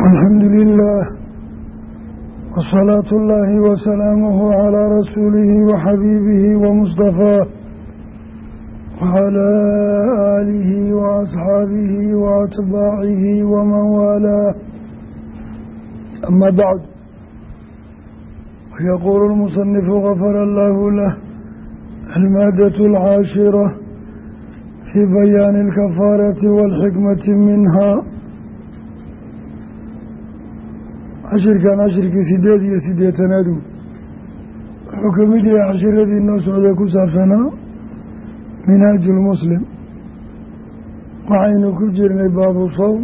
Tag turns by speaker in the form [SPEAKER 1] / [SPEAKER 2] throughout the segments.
[SPEAKER 1] alxamdu lilah wasalaatu اllahi wasalaamuhu calaa rasuulihi waxabiibihi wamustafaah wacalaa aalihi waasxaabihi waatbaacihi waman waalaah ama bacd wayaquulu lmusanifu gafara allahu lah almaadatu alcaashira fii bayaani alkafaarati waalxikmati minha cashirkan cashirkii sideed iyo siddeetanaadu. Wuxuu ka mid yahay cashiradii noo socday ku saabsanaa minhaaju lmuslim waxaynu ku jirnay baabu sawm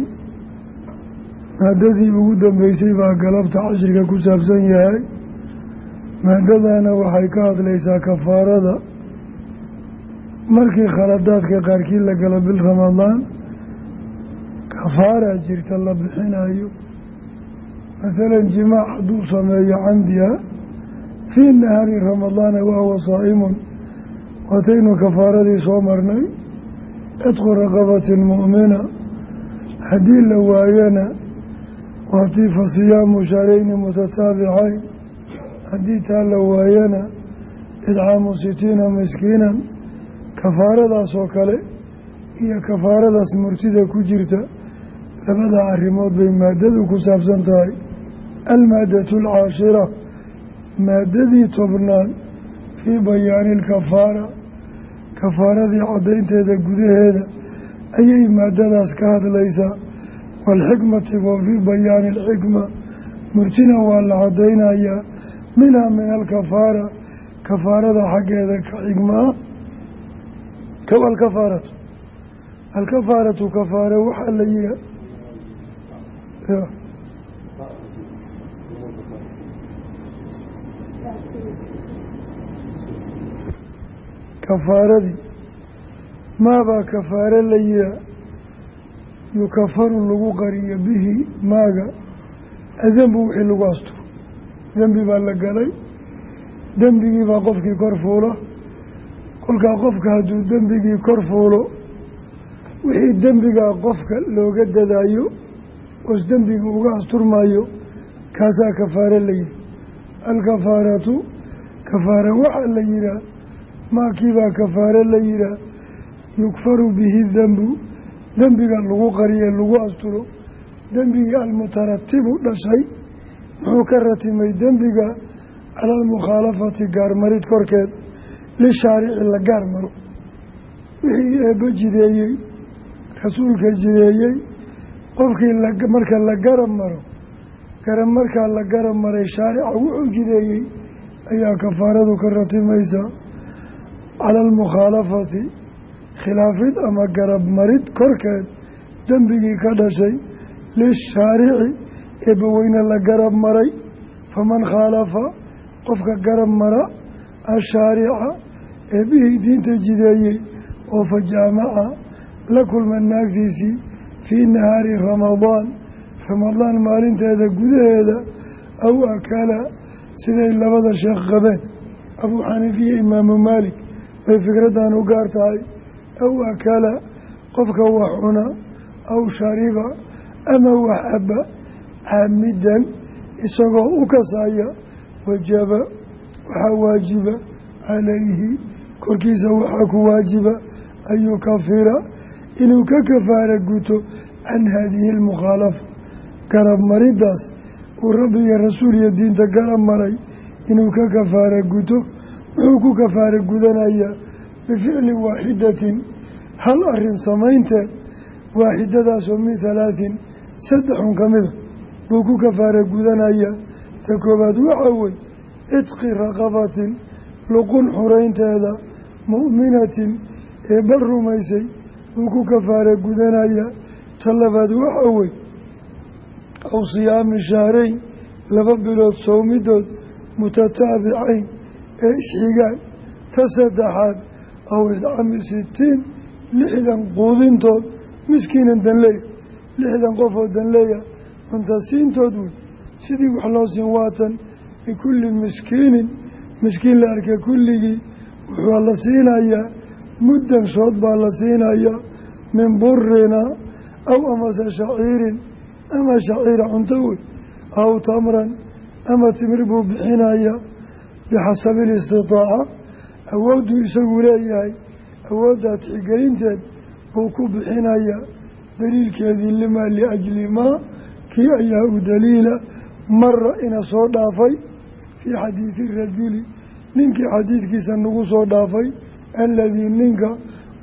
[SPEAKER 1] maadadii ugu dambeysay baa galabta cashirka ku saabsan yahay. Maadadana waxay ka hadlaysaa kafaarada. Markii khaladaadka qaarkii la galo bil ramadaan kafaaraa jirta la bixinayo masalan jimaac hadduu sameeyo camdiha fii nahaari ramadaana wahuwa saa'imun. Waataynu kafaaradii soo marnay cidqu raqabatin mu'mina. Haddii la waayana waatii fa siyaamu shahrayni mutataabicayn haddii taa la waayana idcaamu sitiina miskiinan. Kafaaradaas oo kale iyo kafaaradaas murtida ku jirta labada arrimood bay maadadu ku saabsan tahay almaadatu alcaashira maadadii tobnaad fii bayaani alkafaara kafaaradii caddaynteeda gudaheeda ayay maadadaas ka hadlaysaa waalxikmati wa fii bayaani alxikma murtina waa la caddaynayaa minhaa min alkafaara kafaarada xaggeeda ka xigmaa kow alkafaaratu alkafaaratu kafaare waxaa la yiha kafaaradii maabaa kafaare la yihaa yukafaru lagu qariyo bihi maaga. Adembu wixii lagu asturo dembi baa la galay. Dembigii baa qofkii kor fuula kolkaa qofka hadduu dembigii kor fuulo wixii dembigaa qofka looga dadaayo oos dembiga uga asturmayo kaasaa kafaare la yihi alkafaaratu kafaare waxaa la yihaa maakiibaa kafaare la yihaa yukfaru bihi dembu dembiga lagu qariye lagu asturo. Dembigii almutaratibu dhashay. Muxuu ka ratimay dembiga cala almukhaalafati gaarmarid korkeed. Lishaarici la gaar maro. Wixii eebba jideeyey rasuulka jideeyey qofkii marka la garab maro garab markaa la garab maray shaarica wuxuu jideeyey ayaa kafaaradu ka ratimaysaa cala almukhaalafati khilaafid ama garab marid korkeed dembigii ka dhashay lishaarici eebbaweyne la garab maray faman khaalafa qofka garab mara ashaarica eebbihii diinta jideeyey oo fa jaamaca la kulma naagtiisii fii nahaari ramadaan ramadaan maalinteeda gudaheeda aw akala siday labada sheekh qabeen abuu xaniifiya imaamu maalik bay fikraddan u gaar tahay aw akala qofka wax cuna aw shariba ama wax caba caamidan isagoo u kasaya wajaba waxaa waajiba calayhi korkiisa waxaa ku waajiba an yukafira inuu ka kafaara guto can haadihi almukhaalafa garab maridaas uu rabbi iyo rasuul iyo diinta garab maray inuu ka kafaara guto muxuu ku kafaara gudanayaa bificli waaxidatin hal arrin samaynteed waaxidadaasoo min halaatin saddexun ka mida buu ku kafaara gudanayaa ta koobaad waxaa wey cidqi raqabatin luqun xuraynteeda mu'minatin ee bal rumaysay. Buu ku kafaara gudanayaa ta labaad waxaa wey aw siyaami shahrayn laba bilood sowmidood mutataabicayn ee isxigaan ta saddexaad aw idcami sitiin lixdan quudintood. Miskiinan danleeya lixdan qofoo danleeya. Cunta siintood wey sidii wax loo siin waatan likulli miskiinin. Miskiin la arka kulligii wuxuu la siinayaa. Muddan shood baa la siinayaa. Min burina aw amase shaciirin ama shaciira cunto wey aw tamran ama timir buu bixinaya bixasabi ilistitaaca awoodduu isagu leeyahay awooddaa tixgelinteed buu ku bixinayaa daliilkeedii limaa liajli maa kii ayaa u daliila mara ina soo dhaafay fii xadiidi rajuli ninkii xadiidkiisa nagu soo dhaafay aladii ninka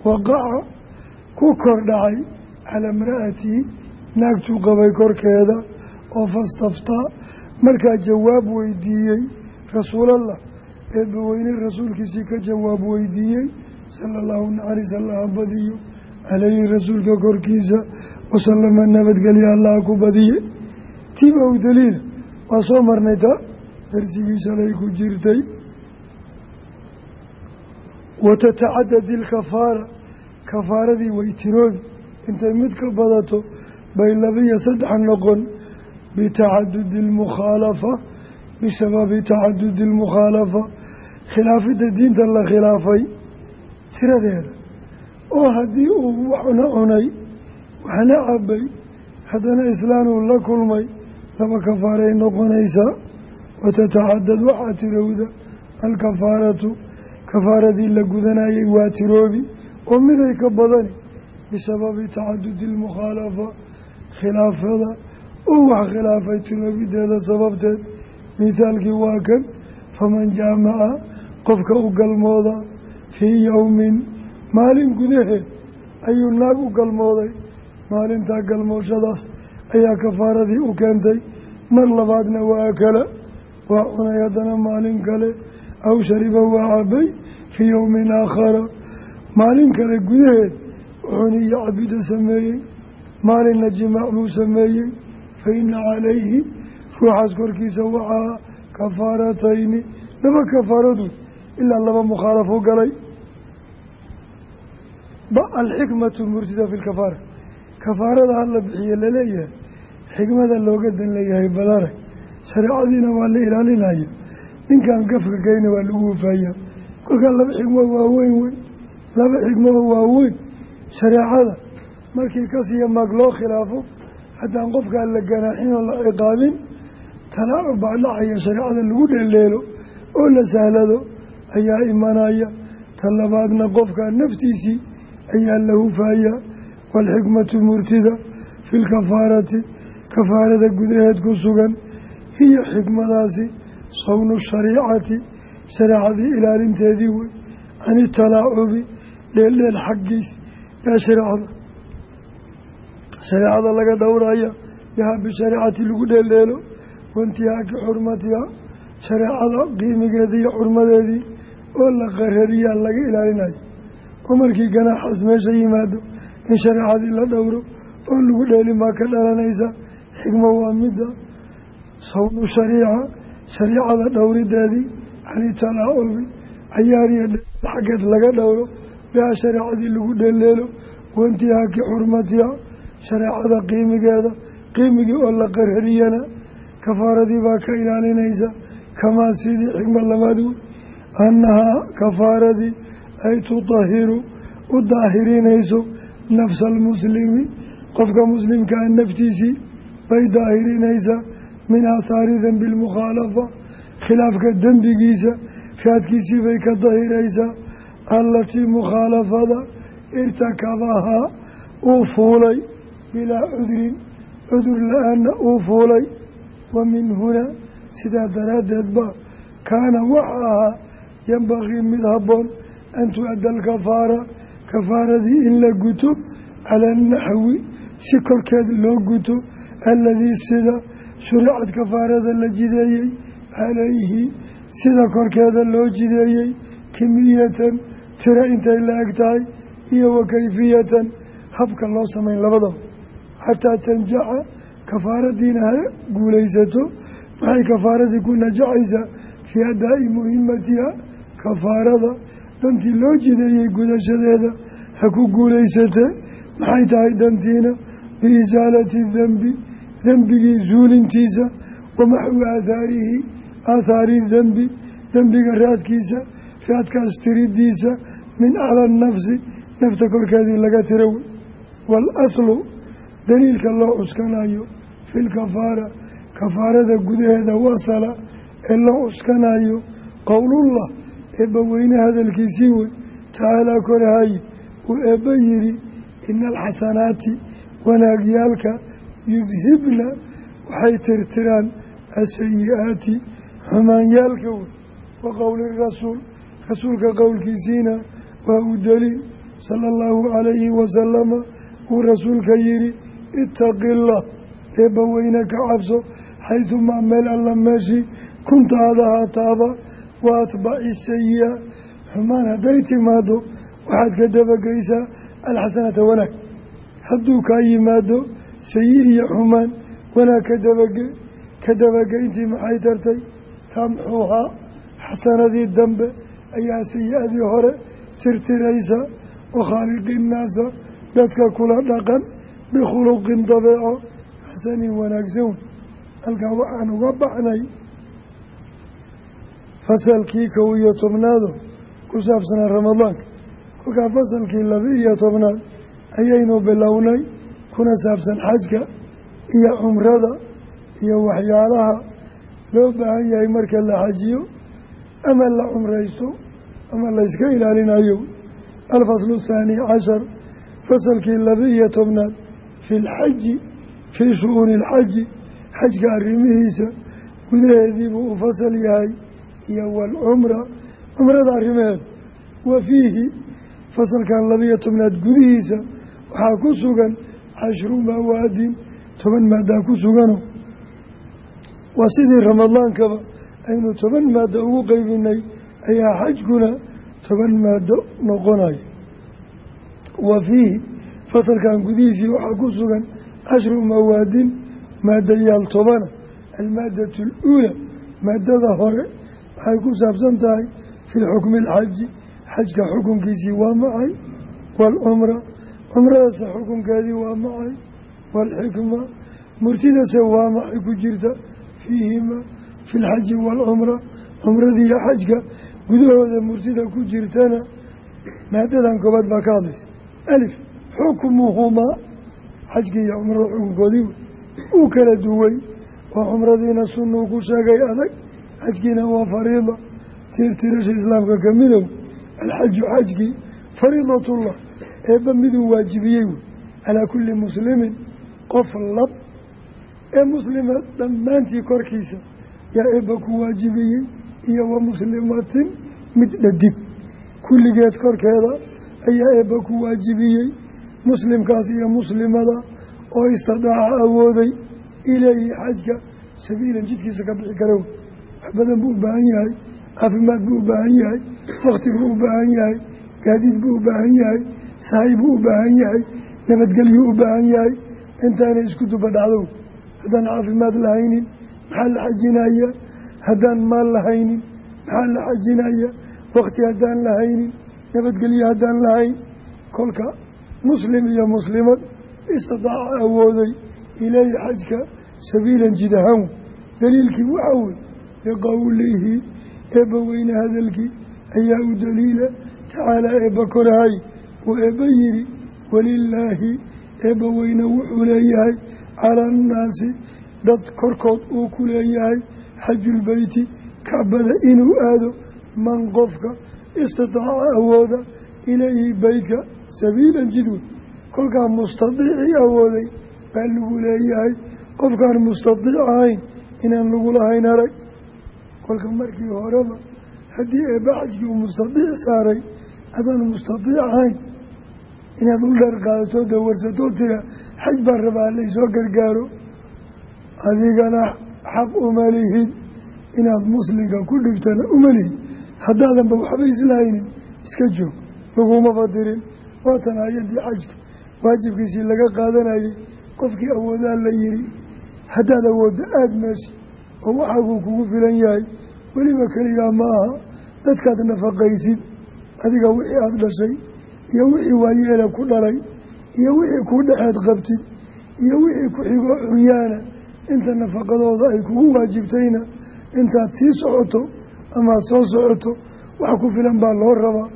[SPEAKER 1] waqaca ku kor dhacay calaa imra'atihi naagtuu qabay korkeeda oo fastaftaa markaa jawaab weydiiyey rasuulallah eebbaweyne rasuulkiisii ka jawaab weydiiyey sala allahu naxariis allaha badiyo caleyhi rasuulka korkiisa wasalama nabadgelya allaha ku badiye. Tiiba u daliila waa soo marnay taa darsigii shalay ku jirtay. Watatacadad ilkafaara kafaaradii way tiroobi intay mid ka badato bay labiyo saddex noqon bitacadudi almukhaalafa bisababi tacadudi almukhaalafa khilaafidda diinta la khilaafay tiradeeda oo haddii uu waxna cunay waxna cabay haddana islaanuu la kulmay laba kafaaray noqonaysaa watatacadad waxaa tirowda alkafaaratu kafaaradii la gudanayay waa tiroobi oo miday ka badani bisababi tacadudi almukhaalafa khilaafada uu wax khilaafay tiroobideeda sababteed mithaalkii waa kan faman jaamaca qofka u galmooda fii yowmin maalin gudaheed ayuu naag u galmooday. Maalintaa galmooshadaas ayaa kafaaradii u keentay. Mar labaadna waa akala waa cunay haddana maalin kale. Aw shariba waa cabay fii yowmin aakhara. Maalin kale gudaheed wuxuuna iyo cabida sameeyey. Maalinna jimaac buu sameeyey fa calayhi ruuxaas korkiisa waxaa kafaaratayni. Laba kafaaradood ilaa laba mukhaalafo galay. Alxikmatu murtida fi lkafaara kafaarada hala bixiye la leeyahay xikmada looga dan leeyahay balarag shareecadiina waa la ilaalinaya. Ninkan gafka geyna waa lagu wafaaya kolkaa laba xikmo waaweyn weyn laba xikmoo waaweyn shareecada markii kasiya maag loo khilaafo haddaan qofkaan la ganaaxin oo la ciqaabin talaacub baa dhacaya shareecada lagu dheeldheelo oo la sahlado ayaa imanaya ta labaadna qofkaa naftiisii ayaa la hufaaya waalxikmatu murtida fi lkafaarati kafaarada gudaheed ku sugan. Hiyo xikmadaasi sawnu shariicati shareecadii ilaalinteedii wey. Can italaacubi dheeldheel xaggiis yaa shareecada shareecada laga dhowraya yaha bishareecati lagu dheeldheelo waintihaaki xurmatiha shareecada qiimigeedii iyo xurmadeedii oo la qarariyaa laga ilaalinayo oo markii ganaaxaas meesha yimaado in shareecadii la dhowro oo lagu dheelin baa ka dhalanaysa xikmo waa midda sawnu shariica shariicada dhowrideedii cani talaacubi cayaariya xaggeed laga dhowro biha shareecadii lagu dheeleelo. Waintihaaki xurmatiha shareecada qiimigeeda qiimigii oo la qarariyana kafaaradii baa ka ilaalinaysa kamaa sidii xikma labaad wey annahaa kafaaradii ay tudahiru u daahirinayso nafsa almuslimi qofka muslimkaa naftiisii bay daahirinaysaa min aathaari dembi lmukhaalafa khilaafka dembigiisa raadkiisii bay ka dahiraysaa allatii mukhaalafada irtakabahaa uu fuulay bilaa cudrin cudur la'aanna uu fuulay wa min hunaa sidaa daraaddeed ba kaana waxa ahaa yambaqii mid habboon an tu-adda alkafaara kafaaradii in la guto cala anaxwi si korkeed loo guto aladii sida shuricad kafaarada la jideeyey calayhi sida korkeeda loo jideeyey kimiyatan tira intay la eg tahay iyo wa kayfiyatan habka loo samayn labadaba xataa tanjaxa kafaaradiina ha guulaysato. Maxay kafaaradii ku najaxaysaa fii adaa'i muhimatiha kafaarada. Dantii loo jideeyey gudashadeeda ha ku guulaysatee maxay tahay dantiina? Biisaalati dembi dembigii zuulintiisa. Wa maxwi aathaarihi aathaari dembi dembiga raadkiisa raadkaas tiridiisa. Min cala nafsi nafta korkeedii laga tira wey waalaslu daliilka loo cuskanayo filkafaara kafaarada gudaheeda wasala ee la cuskanayo qowlullah eebba weyne hadalkiisii wey tacaalaa korahaye uu eebba yidhi ina alxasanaati wanaagyaalka yudhibna waxay tirtiraan asayi-aati xumaanyaalka wey wa qowli rasuul rasuulka qowlkiisiina waa u daliil sala allahu calayhi wasalama uu rasuulka yidhi itaqillah eebba weyne ka cabso xaydumaa meel alla meeshii kunta aad ahaataaba wa atbaci sayi-a xumaan hadday timaado waxaad ka dabageysaa alxasanata wanaag. Hadduu kaa yimaado sayi iyo xumaan wanaag ka dabage ka dabageyntii maxay tartay? Tamxuhaa xasanadii dambe ayaa sayi-adii hore tirtiraysa wa khaaliqi innaasa dadka kula dhaqan bikhuluqin dabeeco xasanin wanaagsan halkaa waxaan uga baxnay fasalkii kow iyo tobnaado ku saabsanaa ramadaanka kolkaa fasalkii laba iyo tobnaad ayaynu bilownay kuna saabsan xajka iyo cumrada iyo waxyaalaha loo baahan yahay marka la xajiyo ama la cumraysto ama layska ilaalinayo alfaslu thaani cashar fasalkii laba iyo tobnaad fi lxaji fii shu-uuni alxaji xajka arrimihiisa gudaheediibuu u fasal yahay iyo waalcumra cumrada arrimaheeda wa fiihi fasalkan labiyo tobnaad gudihiisa waxaa ku sugan cashru mawaadin toban maadaa ku sugano. Waa sidii ramadaankaba aynu toban maado ugu qeybinay ayaa xajkuna toban maado noqonayo fasalkan gudihiisii waxaa ku sugan cashru mawaadin maadayaal tobana almaadatu aluula maadada hore waxay ku saabsan tahay fii xukmi alxaji xajka xukunkiisii waa macay waalcumra cumradase xukunkeedii waa macay waalxikma murtidase waa macay ku jirta fiihima fi lxaji waalcumra cumradiiyo xajka gudahooda murtida ku jirtana maadadan koobaad baa ka hadlaysa xukmuhumaa xajkii iyo cumrada xukunkoodii uu kala duway. Oo cumradiina sunuu ku sheegay adag xajkiina waa fariida. Tiirtirasha islaamka ka midow alxaju xajkii fariidatullah eebba miduu waajibiyey wey. Calaa kulli muslimin qof lab. Ee muslima dhammaantii korkiisa yaa eebba ku waajibiyey iyo wa muslimatin mid dhadig kulligeed korkeeda ayaa eebba ku waajibiyey muslimkaas iyo muslimada oo istidaaca awooday ilayhi xajka sabiilan jidkiisa ka bixi kara wax badan buu u baahan yahay caafimaad buu u baahan yahay wakti buu u baahan yahay gaadiid buu u baahan yahay sahay buu u baahan yahay nabadgelyuu u baahan yahay intaana isku duba dhacdow. Haddaan caafimaad lahaynin maxaa la xajinaya? Haddaan maal lahaynin maxaa la xajinaya? Wakti haddaan lahaynin nabadgelyo haddaan lahayn kolka muslim iyo muslimad istidaaca awooday ilayhi xajka sabiilan jid ahaan daliilkii waxaa wey liqowlihi eebba weyne hadalkii ayaa u daliila tacaalaa eebba korahay. Uu eebba yidhi walilaahi eebba weyne wuxuu leeyahay calaa annaasi dad korkood uu ku leeyahay xajulbeyti kacbada inuu aado man qofka istidaaca awooda ilayhi beytka sabiilan jidwey kolkaa mustadiicii awooday baa lagu leeyahay. Qofkaan mustadiic ahayn inaan lagu lahayn arag kolka markii horeba haddii eebba xajkii uu mustadiic saaray adaan mustadiic ahayn inaad u dheer qaadato dawarsatoo tira xaj baan rabaa laysoo gargaaro. Adigana xaq uma lihid inaad muslimka ku dhigtana uma lihid haddaadanba waxba islahaynin iska joog. Laguma fadirin waatan hay'adii xajka waajibkiisii laga qaadanayay qofkii awoodaa la yihi haddaad awooddo aada meeshi oo waxaaguu kugu filan yahay weliba keligaa ma aha dadkaad nafaqaysid adiga wixii aada dhashay iyo wixii waayeela ku dhalay iyo wixii kuu dhexeed qabtid iyo wixii ku xigoo curyaana inta nafaqadooda ay kugu waajibtayna intaad sii socoto amaad soo socoto wax ku filan baa loo rabaa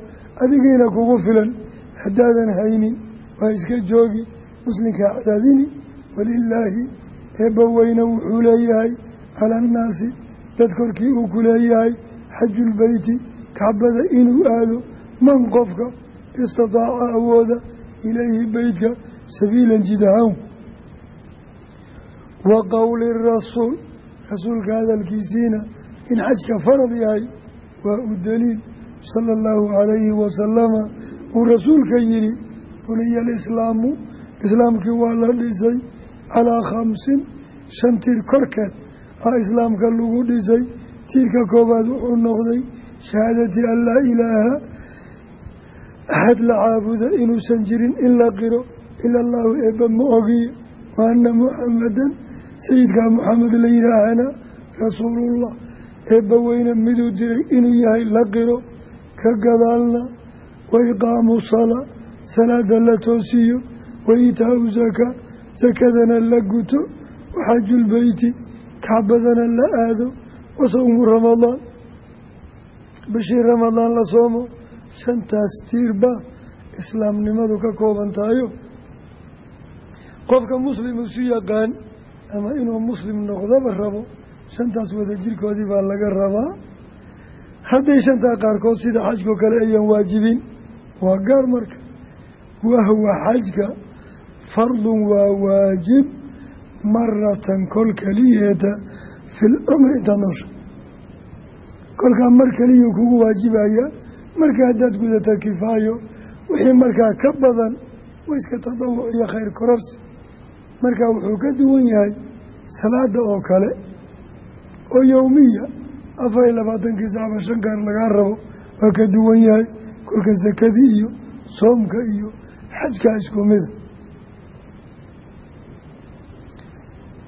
[SPEAKER 1] adigiina kugu filan haddaadan haynin waa iska joogi muslimkaa cadaadini walilaahi eebba weyne wuxuu leeyahay cala annaasi dad korkii uu ku leeyahay xajulbeyti kacbada inuu aado man qofka istidaaca awooda ilayhi beytka sabiilan jidahaan wa qowli rasuul rasuulka hadalkiisiina in xajka farad yahay waa u daliil sala allahu calayhi wasalama uu rasuulka yidhi buniya alislaamu islaamkii waa la dhisay calaa khamsin shan tiir korkeed aa islaamka lagu dhisay. Tiirka koowaad wuxuu noqday shahaadati an laa ilaaha axad la caabuda inuusan jirin in la qiro ila allahu eebba ma ogiyo wa anna muxamadan sayidkaa muxamed la yidhaahana rasuulullah. Eebba weyne miduu diray inuu yahay la qiro ka gadaalna wa iqaamu salaa salaada la toosiyo wa itaau zakaa sakadana la guto waxajulbeyti kacbadana la aado wa sawmu ramadaan bishii ramadaan la soomo shantaas tiirba islaamnimadu ka kooban tahayo qofka muslim isu yaqaan ama inuu muslim noqdaba rabo shantaas wada jirkoodii baa laga rabaa hadday shantaa qaarkood sida xajkao kale ayan waajibin waa gaar marka. Wahwa xajka fardun waa waajib maratan kol keliyeeta fi lcumri intaad noosha kolkaa mar keliyuu kugu waajibaya marka haddaad gudata kifaayo wixii markaa ka badan wa iska tadawuc iyo khayr kororsi markaa wuxuu ka duwan yahay salaada oo kale oo yowmiya afar iyo labaatankii sacba shan gaar lagaa rabo waa ka duwan yahay kolka sakadii iyo soomka iyo xajkaa isku mida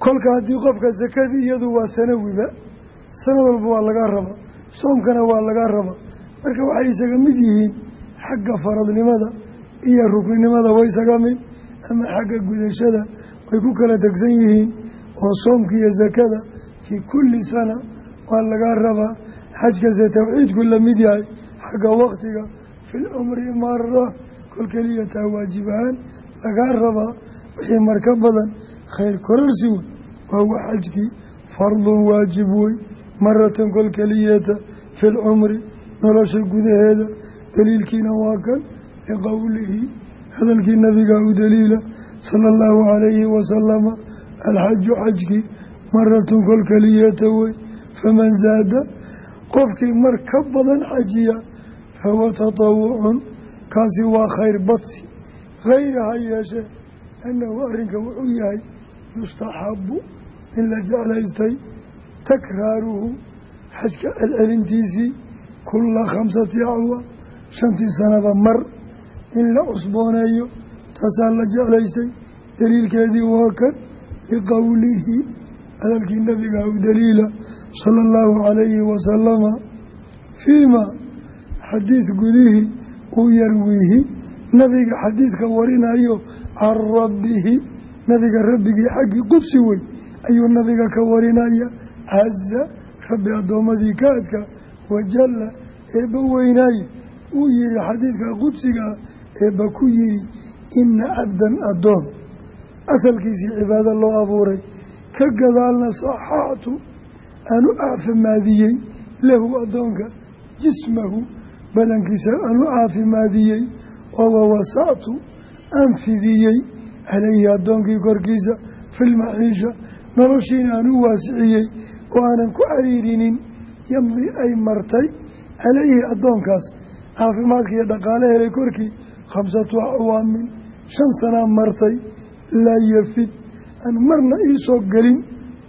[SPEAKER 1] kolka haddii qofka sakadii iyadu waa sanawiba sanad walba waa lagaa raba soomkana waa lagaa raba. Marka waxay isaga mid yihiin xagga faradnimada iyo rukninimada way isaga mid ama xagga gudashada way ku kala tegsan yihiin oo soomka iyo sakada fii kulli sana waa lagaa rabaa xajkase tawxiidku la mid yahay xagga waktiga fi lcumri mara kol keliya taa waajib ahaan lagaa rabaa wixii marka badan khayr korarsi wey wahuwa xajkii fardun waajib wey maratan kol keliyata fi lcumri nolosha gudaheeda daliilkiina waa kan liqowlihi hadalkii nabiga u daliila sala allahu calayhi wasalama alxaju xajkii maratun kol keliyata wey faman zaada qofkii mar badan xajiya fahuwa tatawucun kaasi waa khayr badsi hayra ha yeeshee annahu arrinka wuxuu yahay yustaxabu in la jeclaystay takraaruhu xajka celcelintiisii kulla khamsati acwa shantii sanaba mar in la cusbooneeyo taasaa la jeclaystay daliilkeedii waa kan liqowlihi hadalkii nabiga u daliila sala allahu calayhi wasalama fiima xadiid gudihii uu yarwiihi nabiga xadiidka warinayo can rabbihi nabiga rabbigii xaggii qudsi wey ayuu nabiga ka warinaya caza rabbi addoommadii ka adka wajalla eebba weynaaye uu yihi xadiidka qudsigaa eebba ku yihi ina cabdan addoon. Asalkiisii cibaado loo abuuray. Ka gadaalna saxaxtu aanu caafimaadiyey lahu addoonka jismahu badankiisa aanu caafimaadiyey oo wawasactu aan fidiyey calayhi addoonkii korkiisa filmaciisha noloshiina aan u waasiciyey oo aanan ku cariirinin yamdi ay martay calayhi addoonkaas caafimaadka iyo dhaqaale helay korkii khamsatu acwaamin shan sanaa martay laa yafid. Aan marna iisoo gelin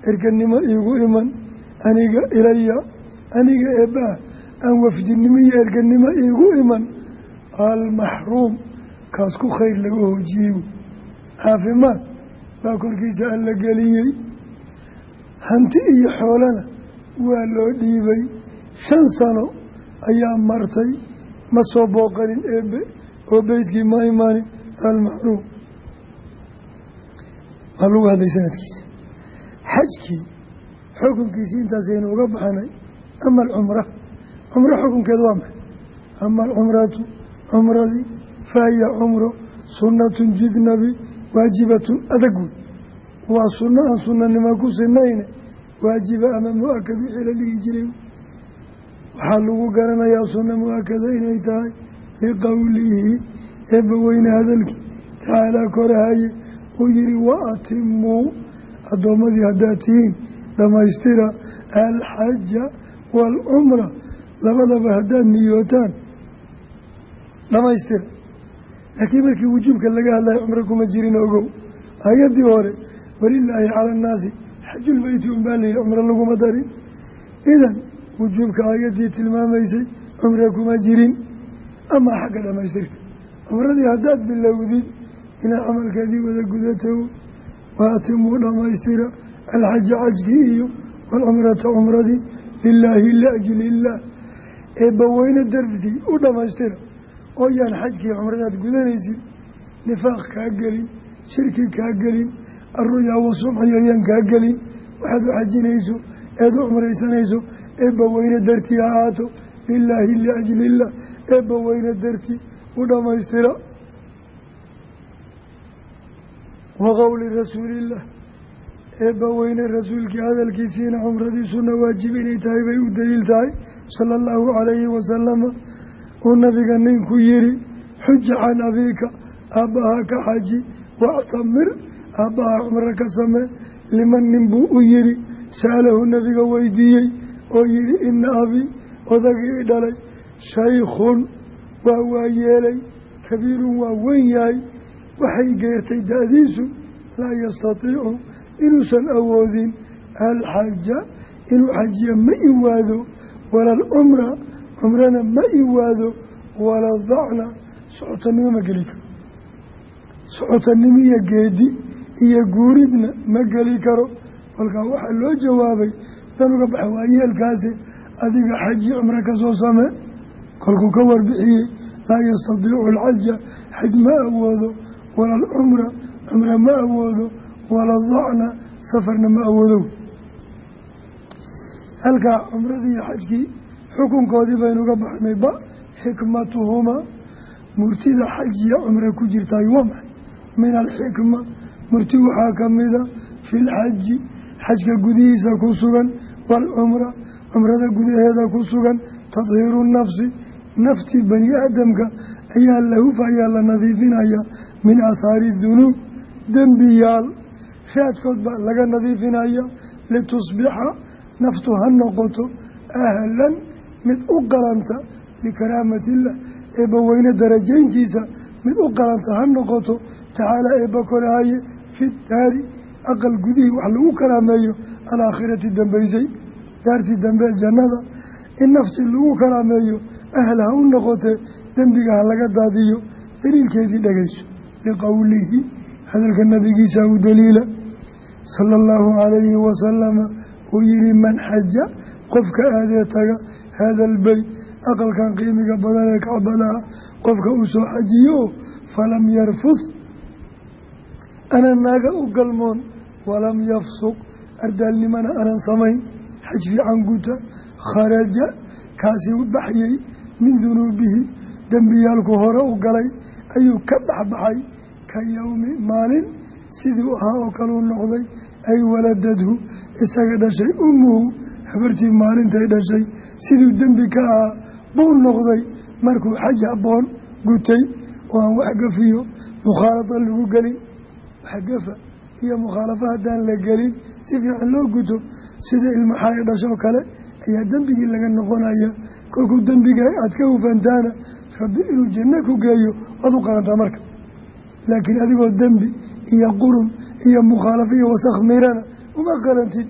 [SPEAKER 1] erganimo iigu iman aniga ilaya aniga eebbaha aan wafdinimo iyo erganimo iigu iman almaxruum kaas ku khayr laga hoojiyey caafimaad baa korkiisa alla geliyey. Hanti iyo xoolana waa loo dhiibay. Shan sano ayaa martay. Ma soo booqanin eebe oo beydkii ma imaanin almaxruum waa lagu hadlay sanadkiisa. Xajkii xukunkiisii intaasaynu uga baxnay ama cumro xukunkeed waa maxay? Ama alcumratu? Cumradii fahiya cumro sunnatun jidnabi waajibatun adag wey. Waa sunno aan sunnanimo ku sinayne waajiba ama mu'akad wixii la dhihi jiray. Waxaa lagu garanayaa sunna mu'akada inay tahay biqowlihi eebbaweyne hadalkii. Tacaalaa korahaye uu yihi wa atimuu addoommadii haddaad tihiin dhammaystira alxaja waalcumra labadaba haddaad niyootaan dhammaystira laakiin markii wujuubka laga hadlayo cumro kuma jirin ogow. Aayaddii hore walilaahi cala annaasi xajulbeyti unbaa layihi cumro laguma darin idan wujuubka aayaddii tilmaamaysay cumre kuma jirin. Amaa xagga dhammaystirka cumradii haddaad bilowdid inaad camalkeedii wada gudato wa atimuu dhammaystira alxaja xajkii iyo waalcumrata cumradii lilaahi liajli illaah eebbaweyne dartii u dhammaystira oo yaan xajkii cumradaad gudanaysid nifaaq kaa gelin shirki kaa gelin aruyaa wasumciyo yaan kaa gelin waxaad u xajinayso eed u cumraysanayso eebbaweyne dartii ha ahaato lilaahi liajli illaah eebbaweyne dartii u dhammaystira wa qowli rasuuliillah eebba weyne rasuulkii hadalkiisiina cumradiisuna waajib inay tahay bay u daliil tahay. Sala allahu calayhi wasalama uu nabiga ninku yihi xuja can abiika aabbaha ka xaji wactamir aabbaha cumro ka samee. Liman nin buu u yihi sa'alahu nabiga weydiiyey oo yihi ina abii odagii i dhalay shaykhun waa waayeelay kabiirun waa weyn yahay waxay geertay da-diisu laa yastatiicu inuusan awoodin alxaja inuu xajiya ma iwaado wala alcumra cumrana ma iwaado wala dacna socotanimo ma geli karo. Socotanimo iyo geedi iyo guuridna ma geli karo. Kolkaa waxaa loo jawaabay dan uga baxa waayeelkaasi adiga xaji cumre ka soo samee kolkuu ka warbixiyey laa yastadiicu alxaja xaj ma awoodo wala alcumra cumre ma awoodo wala dacna safarna ma awoodow halkaa cumradii xajkii xukunkoodii baynuga baxnay ba xikmatuhumaa murtida xaj iyo cumre ku jirtaay waa maxay? Min alxikma. Murti waxaa ka mida fi lxaji xajka gudihiisa ku sugan waalcumra cumrada gudaheeda ku sugan tadhiiru nafsi. Nafti bani aadamka ayaa la hufayaa la nadiifinaya min aathaari dunuub. Dembiyaal raadkood baa laga nadiifinaya litusbixa naftu ha noqoto ahlan mid u qalanta likaraamatillah eebbaweyne darajayntiisa mid u qalanta ha noqoto tacaalaa eebba korahaye fi daari aqal gudihii wax lagu karaameeyo alaakhirati dambaysay daartii dambe jannada in naftii lagu karaameeyo ahl ha u noqotee dembiga ha laga daadiyo daliilkeedii dhegayso liqowlihi hadalka nabigiisa u daliila sala allahu calayhi wasalama uu yihi man xaja qofka aadee taga haada albeyt aqalkan qiimiga badan ee kacbadaha qofka uu soo xajiyo oo falam yarfud ana naaga u galmoon walam yafsuq ardaalnimana aanan samayn xaj fiican guta kharaja kaasi baxyey min dunuubihi dembiyaalku hore u galay ayuu ka baxbaxay ka yowmi maalin sidii u ahaa oo kaleu noqday ay waladadhu isaga dhashay ummuhu habartii maalintay dhashay siduu dembi ka ahaa buu noqday markuu xaj habboon gutay oo aan wax gafiyo mukhaalada lagu gelin wax gafa iyo mukhaalafa haddaan la gelin si fiican loo guto sida ilmaxaaya dhashoo kale ayaa dembigii laga noqonaya. Kolkuu dembiga aad ka hufantaana rabbi inuu janno ku geeyo waad u qalantaa marka. Laakiin adigoo dembi iyo qurun iyo mukhaalafo iyo wasakh mirana uma qalantid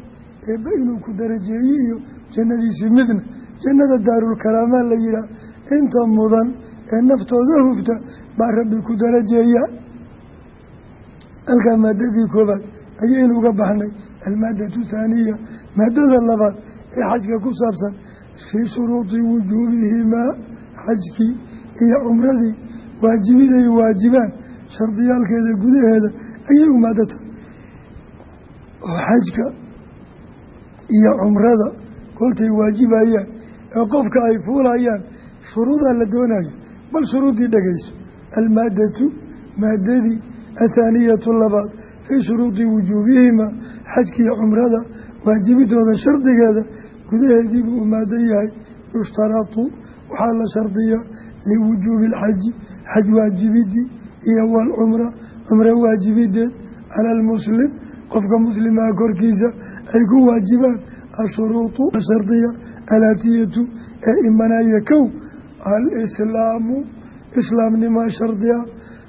[SPEAKER 1] eebba inuu ku darajeeye iyo jannadiisii midna. Jannada daarulkalaamaa la yihaah inta mudan ee naftooda hufta baa rabbi ku darajeeya. Halkaa maadadii koobaad ayaynu uga baxnay almaadatu thaaniya. Maadada labaad ee xajka ku saabsan fii shuruudi wujuubihimaa xajkii iyo cumradii waajibiday waajibaan shardiyaalkeeda gudaheeda ayay umaado tahay oo xajka iyo cumrada koltay waajibayaan ee qofka ay fuulayaan shuruudaa la doonaya bal shuruuddii dhegayso almaadatu maadadii athaaniyatu labaad fii shuruudi wujuubihima xajkiiyo cumrada waajibidooda shardigeeda gudaheedii buu umaadan yahay. Yushtaratu waxaa la shardiya liwujuubi alxaji xaj waajibidii iyo walcumra cumro waajibideed cala almuslim qofka muslimaha korkiisa ay ku waajibaan ashuruudu shardiya alaatiyatu ee imanaya kow. Alislaamu islaamnimaa shardiya.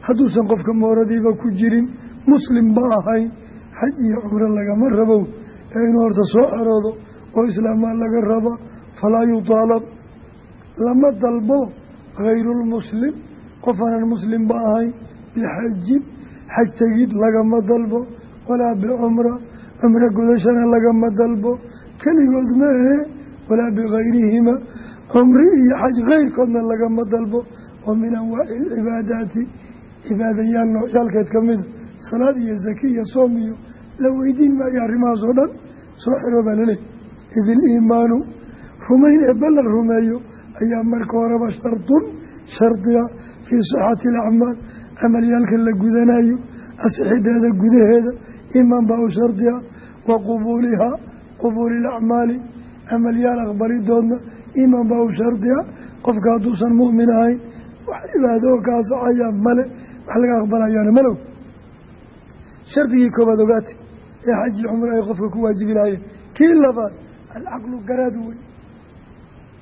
[SPEAKER 1] Hadduusan qofka mooradiiba ku jirin muslim ba ahayn. Xaj iyo cumro lagama rabow ee inuu horta soo aroodo oo islaamaa laga raba falaa yutaalab. Lama dalbo hayrulmuslim qof aanan muslimba ahayn bixajin xaj tegid lagama dalbo walaa bicumra cumro gudashana lagama dalbo keligood ma ahe walaa bigayrihima cumri iyo xaj keyrkoodna lagama dalbo. Wa min anwaaci alcibaadaati cibaadayaal noocyaalkeed ka mida salaad iyo zaki iyo soom iyo la weydiin maayo arrimahaas oo dhan soo xiro baa laleehy id iliimaanu rumayn eebba la rumeeyo ayaa marka horeba shardun shardiga fii sixati alacmaal camalyaalka la gudanayo asixideeda gudaheeda imaan baa u shardiga wa qubuulihaa qubuuli ilacmaali camalyaal aqbalidoodna imaan baa u shardiga qofka hadduusan mu'min ahayn wax cibaado oo kaasacayaa male wax laga aqbalayaana malow. Shardigii koobaad ogaatay ee xaji cumro ay qofka ku waajibi lahaayeen. Kii labaad alcaqlu garaad wey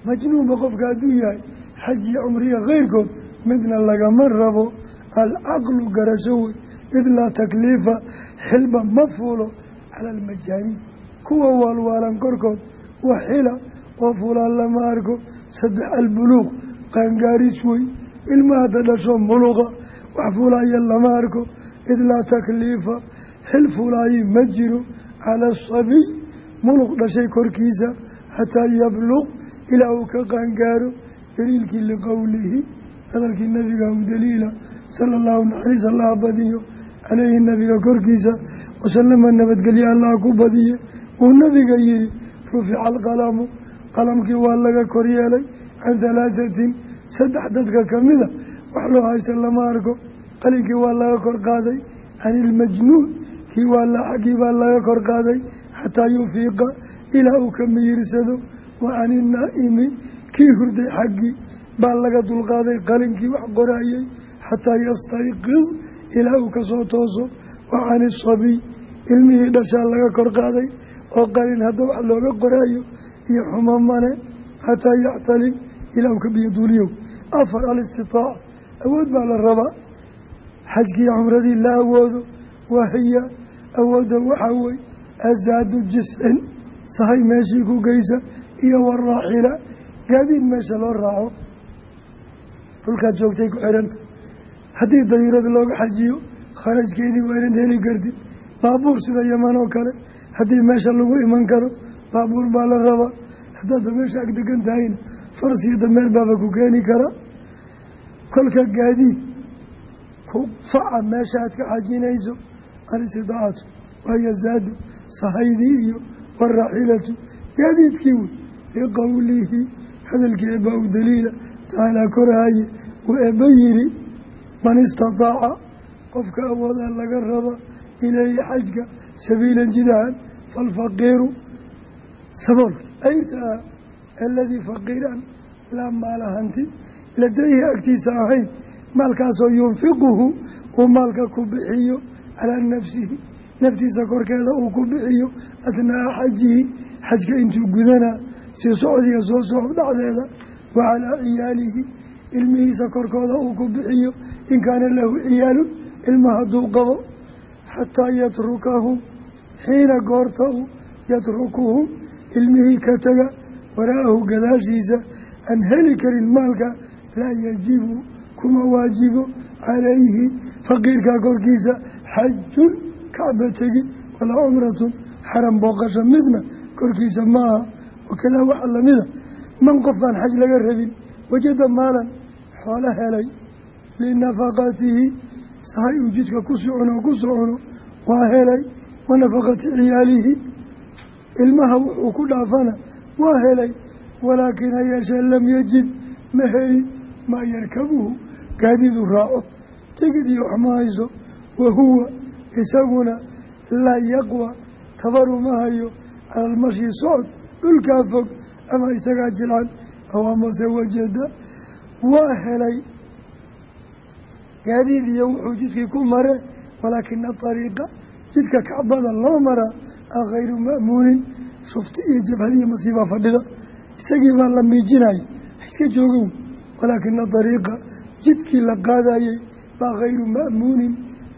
[SPEAKER 1] majnuunba qofka hadduu yahay xaj iyo cumriya keyrkood midna lagama rabo alcaqlu garasho wey id laa takliifa xilba ma fuulo cala almajaaniin kuwa waalwaalan korkood wax xila oo fuulaan lama arko saddex albuluuq qaangaaris wey ilma hadda dhasho muluqa wax fuulaaya lama arko id laa takliifa xil fuulaayi ma jiro cala asabiy muluq dhashay korkiisa xataa yabluq ilaa uu ka qaangaaro daliilkii liqowlihi hadalkii nabiga u daliila sala allahu naxariis allaha badiyo caleyhi nabiga korkiisa wasalama nabadgelye allah ku badiye. Wuu nabiga yihi rufica alqalamu qalamkii waa laga koryeelay can halaatatin saddex dadka kamida wax loo haysta lama arko qalinkii waa laga kor qaaday can ilmajnuun kii waa laxagii baa laga kor qaaday xataa yufiiqa ilaa uu ka miyirsado wa can inaa'imi kii hurday xaggii baa laga dulqaaday qalinkii wax qoraayey xataa yastayqid ilaa uu ka soo tooso wa can isabiy ilmihii dhashaa laga kor qaaday oo qalin hadda wax looga qoraayo iyo xumo male xataa yactalim ilaa uu ka biyoduuliyow afar alistitaaca awood baa la rabaa. Xajkii cumradii la awoodo wahiya awoodda waxaa wey azaadu jiscin sahay meeshii ku geysa iyo waraaxila gaadiid meesha loo raaco dhulkaad joogtay ku xidhanta haddii dayirad looga xajiyo kharajkeedii waa inaad heli kartid baabuur sida yaman oo kale haddii meesha lagu iman karo baabuur baa la rabaa. Haddaadba meesha ag degan tahayna farsiyo dameer baaba ku keeni kara. Kolka gaadiid ku faca meesha aad ka xajinayso alistidaacatu waayo zaadu sahaydii iyo waraaxilatu gaadiidkii wey liqowlihi hadalkii eebaa u daliila tacaalaa koraaye uu eebba yidhi man istataaca qofka awoodaa laga raba ilayhi xajka sabiilan jidahan faalfaqiiru saboolki aytaa aladii faqiiran laa maala hanti ladayhi agtiisa ahayn maalkaasoo yunfiquhu uu maalka ku bixiyo calaa nafsihi naftiisa korkeeda uu ku bixiyo athnaa'a xajihi xajka intuu gudanaa sii socdiga soo socod dhacdeeda wa calaa ciyaalihi ilmihiisa korkooda uu ku bixiyo. In kaana lahu ciyaalun ilma hadduu qabo. Xataa yatrukahum xiina goorta uu yatrukuhum ilmihii ka taga waraahu gadaashiisa. Aan heli karin maalka laa yajibu kuma waajibo calayhi. Faqiirkaa korkiisa xajun kacba tegid walaa cumratun xaram booqasho midna korkiisa maaha. Wakadaa waxaa lamida man qof baan xaj laga rabin wajada maalan xoolo helay linafaqatihi sahay uu jidka ku socono ku socono waa helay wa nafaqati ciyaalihi ilmaha wuxuu ku dhaafana waa helay walaakin hayeeshee lam yajid ma helin maa yarkabuhu gaadidu raaco tegid iyo wax ma hayso wa huwa isaguna laa yaqwa tabaru ma hayo cala almashi socod dhulkaa fog ama isagaa jilcan aw amase wajada waa helay. Gaadiid iyo wuxuu jidkii ku mare walaakina ariiqa jidka kacbada loo maraa a khayru ma'muunin shufti iyo jabhadiyo masiibaa fadhida. Isagii baa la miijinaya iska joogow walaakina ariiqa jidkii la qaadayey baa khayru ma'muunin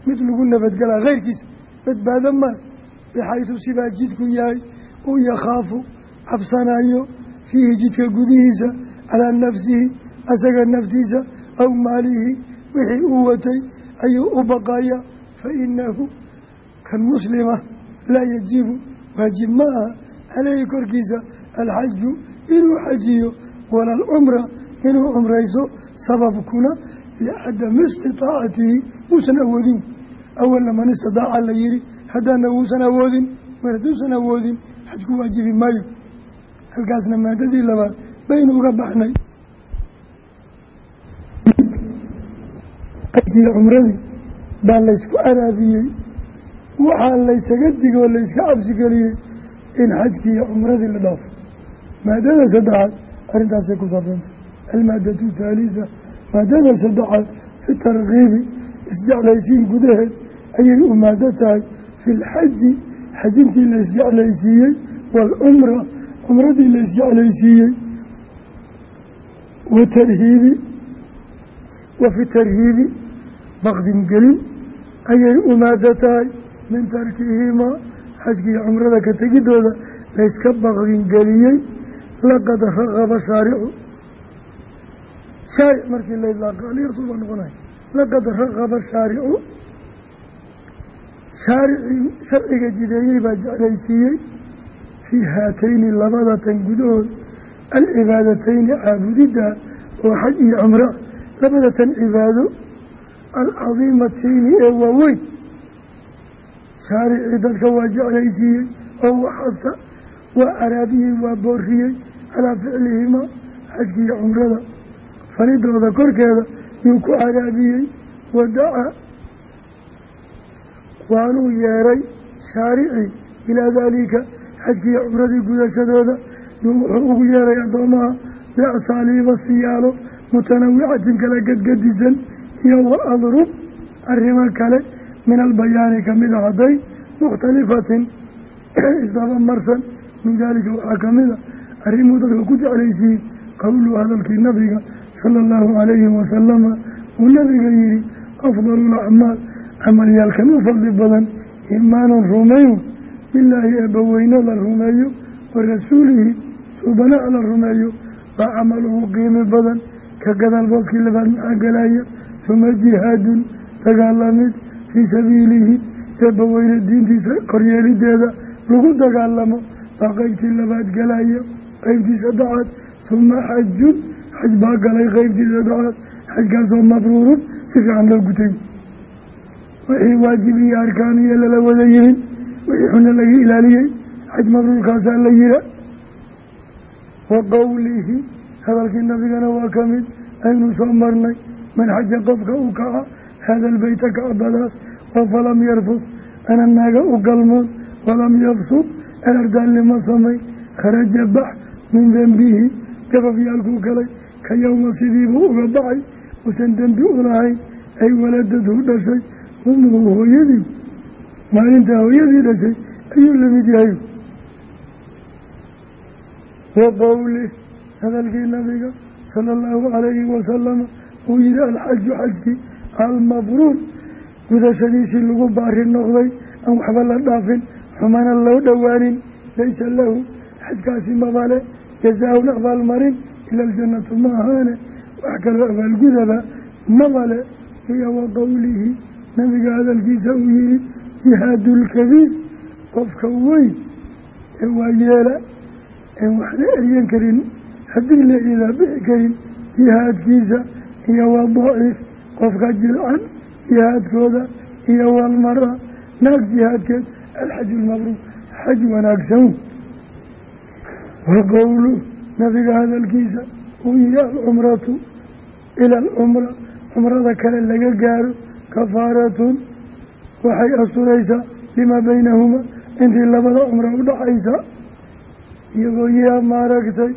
[SPEAKER 1] mid lagu nabadgelaa keyrkiisa badbaado maa bixaysu sibaa jidku yahay uu yakhaafu cabsanayo fiihi jidka gudihiisa calaa nafsihi asaga naftiisa aw maalihi wixii uu watay ayuu u baqaya fa inahu kan muslima laa yajibu waajib ma aha caleyhi korkiisa alxaju inuu xajiyo wala alcumra inuu cumrayso sababkuna licadami istitaacatihi uusan awoodin. Awala man istidaaca la yihi haddaana wuusan awoodin mar hadduusan awoodin xajku waajibi maayo halkaasna maadadii labaad baynu uga baxnay. Ajkii cumradii baa laysku caraabiyey waxaa laysaga digoo layska cabsigeliyey in xajkii iyo cumradii la dhaafo. Maadada saddexaad arrintaasay ku saabsantay almaadatu thaalitha maadada saddexaad fi tarkiibi isjeclaysiin gudaheed ayay u maado tahay. Fi lxaji xajintii la isjeclaysiiyey waalcumra cumradii la isjeclaysiiyey wa tarhiibi wa fi tarhiibi baqdin gelin ayay u maado tahay min tarkihimaa xajkiiyo cumrada ka tegidooda layska baqdin geliyey laqad raqaba shaaricu. Shaaric markii la idlaaqo aliyasuuba noqonay. Laqad raqaba shaaricu. Shaaricii sharciga jideeyey baa jeclaysiiyey fii haatayni labada tan gudahood alcibaadatayni caabudidda oo xaj iyo cumra labada tan cibaado alcadiimatayni ee waaweyn shaaricii dadka waa jeclaysiiyey oo waxasa waa araabiyey waa booriyey calaa ficlihimaa xajka iyo cumrada faridooda korkeeda yuu ku caraabiyey wadaca waanuu yeeray shaaricii ilaa daalika xajkiiyo cumradii gudashadooda wuxuu ugu yeeray addoomaha biasaaliiba siyaalo mutanawicatin kala gedgedisan iyo wa adrub arrimo kale min albayaani ka mid a hadday mukhtalifatin isdaba marsan. Min daalika waxaa ka mid a arrimuu dadka ku jeclaysiiyey qowluu hadalkii nabiga sala allahu calayhi wasalama uu nabiga yihi afdalu lacmaal camalyaalkan u fadli badan iimaanan rumayn bilaahi eebbaweyne la rumeeyo wa rasuulihi suubanaha la rumeeyo baa camaluhu qiimi badan ka gadaal booskii labaad maxaa gelaya suma jihaadun dagaalamid fii sabiilihi eebbaweyne diintiisa koryeelideeda lagu dagaalamo baa qeybtii labaad gelaya qeybtii saddexaad suma xajun xaj baa galay qeybtii saddexaad xajkaasoo mabruurun si fiican loo gutay wixii waajib arkaan iyo lala wada yimin wixii xuna laga ilaaliyey xaj mabruurkaasaa la yira wa qowlihi hadalkii nabigana waa ka mid aynu soo marnay man xaja qofka u kaca hada albeyta kacbadaas oo falam yarfud ana naaga u galmoon walam yafsud anardaalnimo samay kharaja bax min dembihi gabafyaalkuu galay ka yowma sidiibuu uga baxay uusan dembi u lahayn ay waladadhu dhashay umuhu hooyadii maalintaa hooyadii dhashay ayuu la mid yahay. Wa qowlih hadalkii nabiga sala allahu calayhi wasalama uu yihi alxaju xajkii almabruur. Gudashadiisii lagu baari noqday aan waxba la dhaafin xumana loo dhowaanin laysa lahu. Xajkaasi mabale jazaa-un abaalmarin ila aljannatu ma ahaane. Wax kaloo abaalgudaba mabale iyo wa qowlihi nabiga hadalkiisa uu yihi jihaadu lkabiir qofka weyn ee waa yeela en waxna eryan karin. Haddii la iidaa bixi karin jihaadkiisa iyo waa daciif qofka jilcan jihaadkooda iyo walmara naag jihaadkeed alxaju lmabruur xaj wanaagsan. Wa qowlu nabiga hadalkiisa uu yihi alcumratu ila alcumra cumrada kale laga gaaro kafaaratun waxay asturaysaa limaa baynahuma intii labada cumro u dhaxaysa iyagoo yaa maaragtay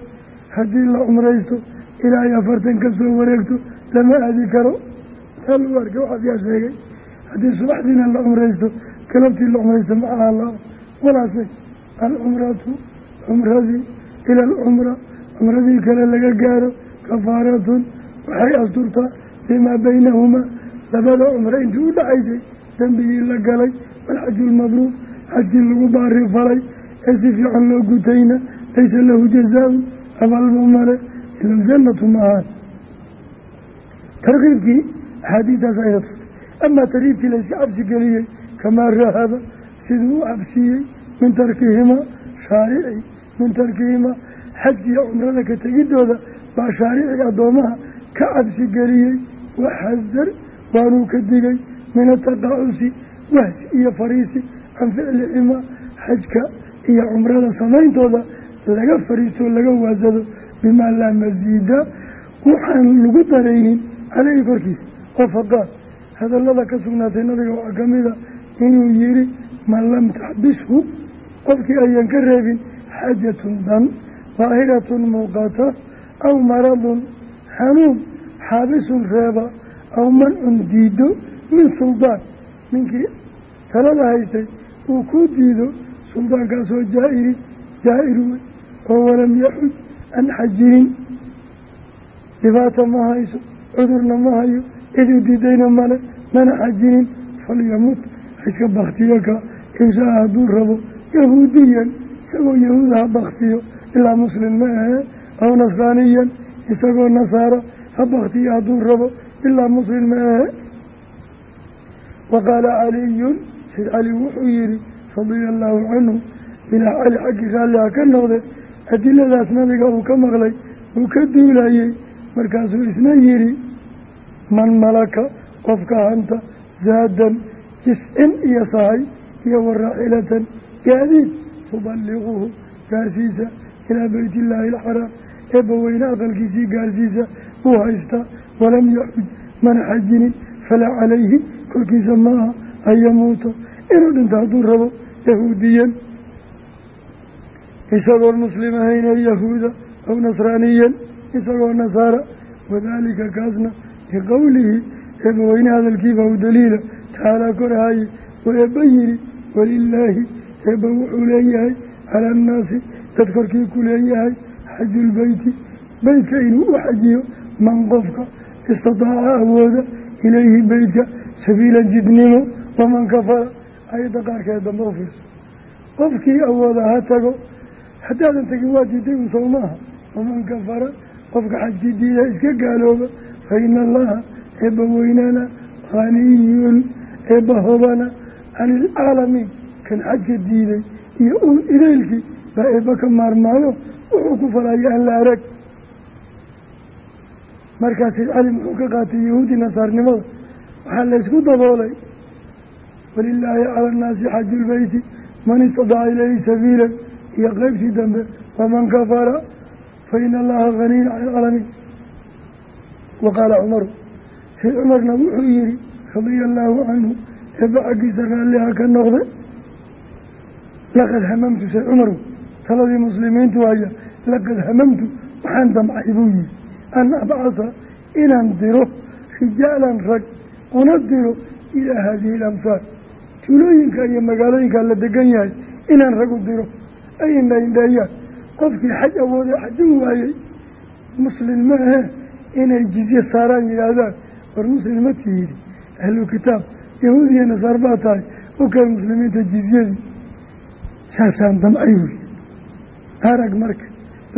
[SPEAKER 1] haddii la cumraysto ilaa ay afartan ka soo wareegto lama aadi karo. Taa lagu arkay waxaas yaa sheegay haddii subaxdiina la cumraysto galabtii la cumraysto maxaa la walaasay alcumratu cumradii ila alcumra cumradii kale laga gaaro kafaaratun. Waxay asturtaa limaa baynahumaa labada cumro intii u dhaxaysay dembigii la galay walxaju lmabruur xajkii lagu baari falay ee si fiican loo gutayna laysa lahu jazaa-un abaalma male ila aljannatu maahaan tarkiibkii axaadiistaas ayna tustay amaa tarhiibkii laysi cabsi geliyey kamaa rahaba siduu u cabsiiyey min tarkihimaa shaarici min tarkihimaa xajkiiyo cumrada ka tegidooda baa shaarici addoomaha ka cabsi geliyey waxadar waanuu ka digay min ataqacusi wahsi iyo fariisi can ficlihimaa xajka iyo cumrada samayntooda laga fariistoo laga waasado bimaa laa masiida waxaan lagu daraynin caleyhi korkiisa oo faqaal hadallada ka sugnaatay nabiga waxaa ka mida inuu yihi man lam taxbishu qofkii ayaan ka reebin xaajatun dan daahiratun muuqata aw maradun xanuun xaabisun reeba aw mancun diido min suldaan ninkii talada haystay uu ku diido suldaankaasoo jaa-iri jaa-ir wey. Oo walam yaxuj an xajinin dhibaata ma hayso cudurna ma hayo ciduu diidayna male mana xajinin falyamut iska baktiyaka inshaa hadduu rabo yahuudiyan isagoo yahuud ha baktiyo ilaa muslim ma ahe aw nasraaniyan isagoo nasaaro ha baktiyo hadduu rabo ilaa muslim ma wa qaala caliyun sayd cali wuxuu yihi radia allaahu canhu ilaa cali xaggi raalliha ka noqde adiladaas nabiga uu ka maqlay uu ka duulayey markaasuu isna yihi man malaka qofka hanta zaadan jis-in iyo sahay iyo waraaxilatan gaadiid tuballiquhu gaarsiisa ilaa beytillaahi alxaraam eebba weyne aqalkiisii gaarsiisa uu haystaa walam yaxuj mana xajinin falaa calayhi korkiisa maaha an yamuuta inuu dhinto hadduu rabo yahuudiyan isagoon muslim ahayne yahuuda aw nasraaniyan isagoo nasaara wadaalika kaasna biqowlihi eebba weyne hadalkiiba u daliila tacaalaa korahaye oo eebba yiri walilaahi eebba wuxuu leeyahay cala annaasi dad korkii ku leeyahay xajulbeyti beytka inuu u xajiyo man qofka istidaaca awooda ilayhi beytka sabiila jidnimo waman kafara ayadda qaarkeed dambe u fiirso. Qofkii awooda ha tago haddaadan tegin waa diiday un sow maaha. Waman kafara qofka xajkii diida iska gaalooba fa ina allaha eebba weynana haniyun eebba hodana can ilcaalamiin kan xajka diiday iyo un idaylkii baa eebba ka maarmaayo wuxuu ku falaya aan markaas cali muxuu ka qaatay yahuudi nasaarnimada waxaa laysku daboolay walilaahi cala annaasi xaju lbeyti man istadaca ilayhi sabiilan iyo qeybtii dambe waman kafara fa ina allaha haniyun can ilcaalamiin wa qaala cumaru sayd cumarna wuxuu yihi radia allaahu canhu eebba xaggiisa raalliha ka noqday laqad hamamtu sayd cumaru taladii muslimiintu haya laqad hamamtu waxaan damcay buu yihi an abcata inaan diro rijaalan rag una diro ilaa haadihi ilamsaar tuulooyinka iyo magaalooyinkaa la degan yahay inaan rag u diro ay indhaindheeyaan qofkii xaj awoodee xajin waayey. Muslim ma ahe inay jizye saaraan yidhaahdaan. War muslim ma ahlu kitaab yahuud iyo nasaar baa tahay. Okay muslimiinta jizyadii. Saasaan damcay wey. Arag marka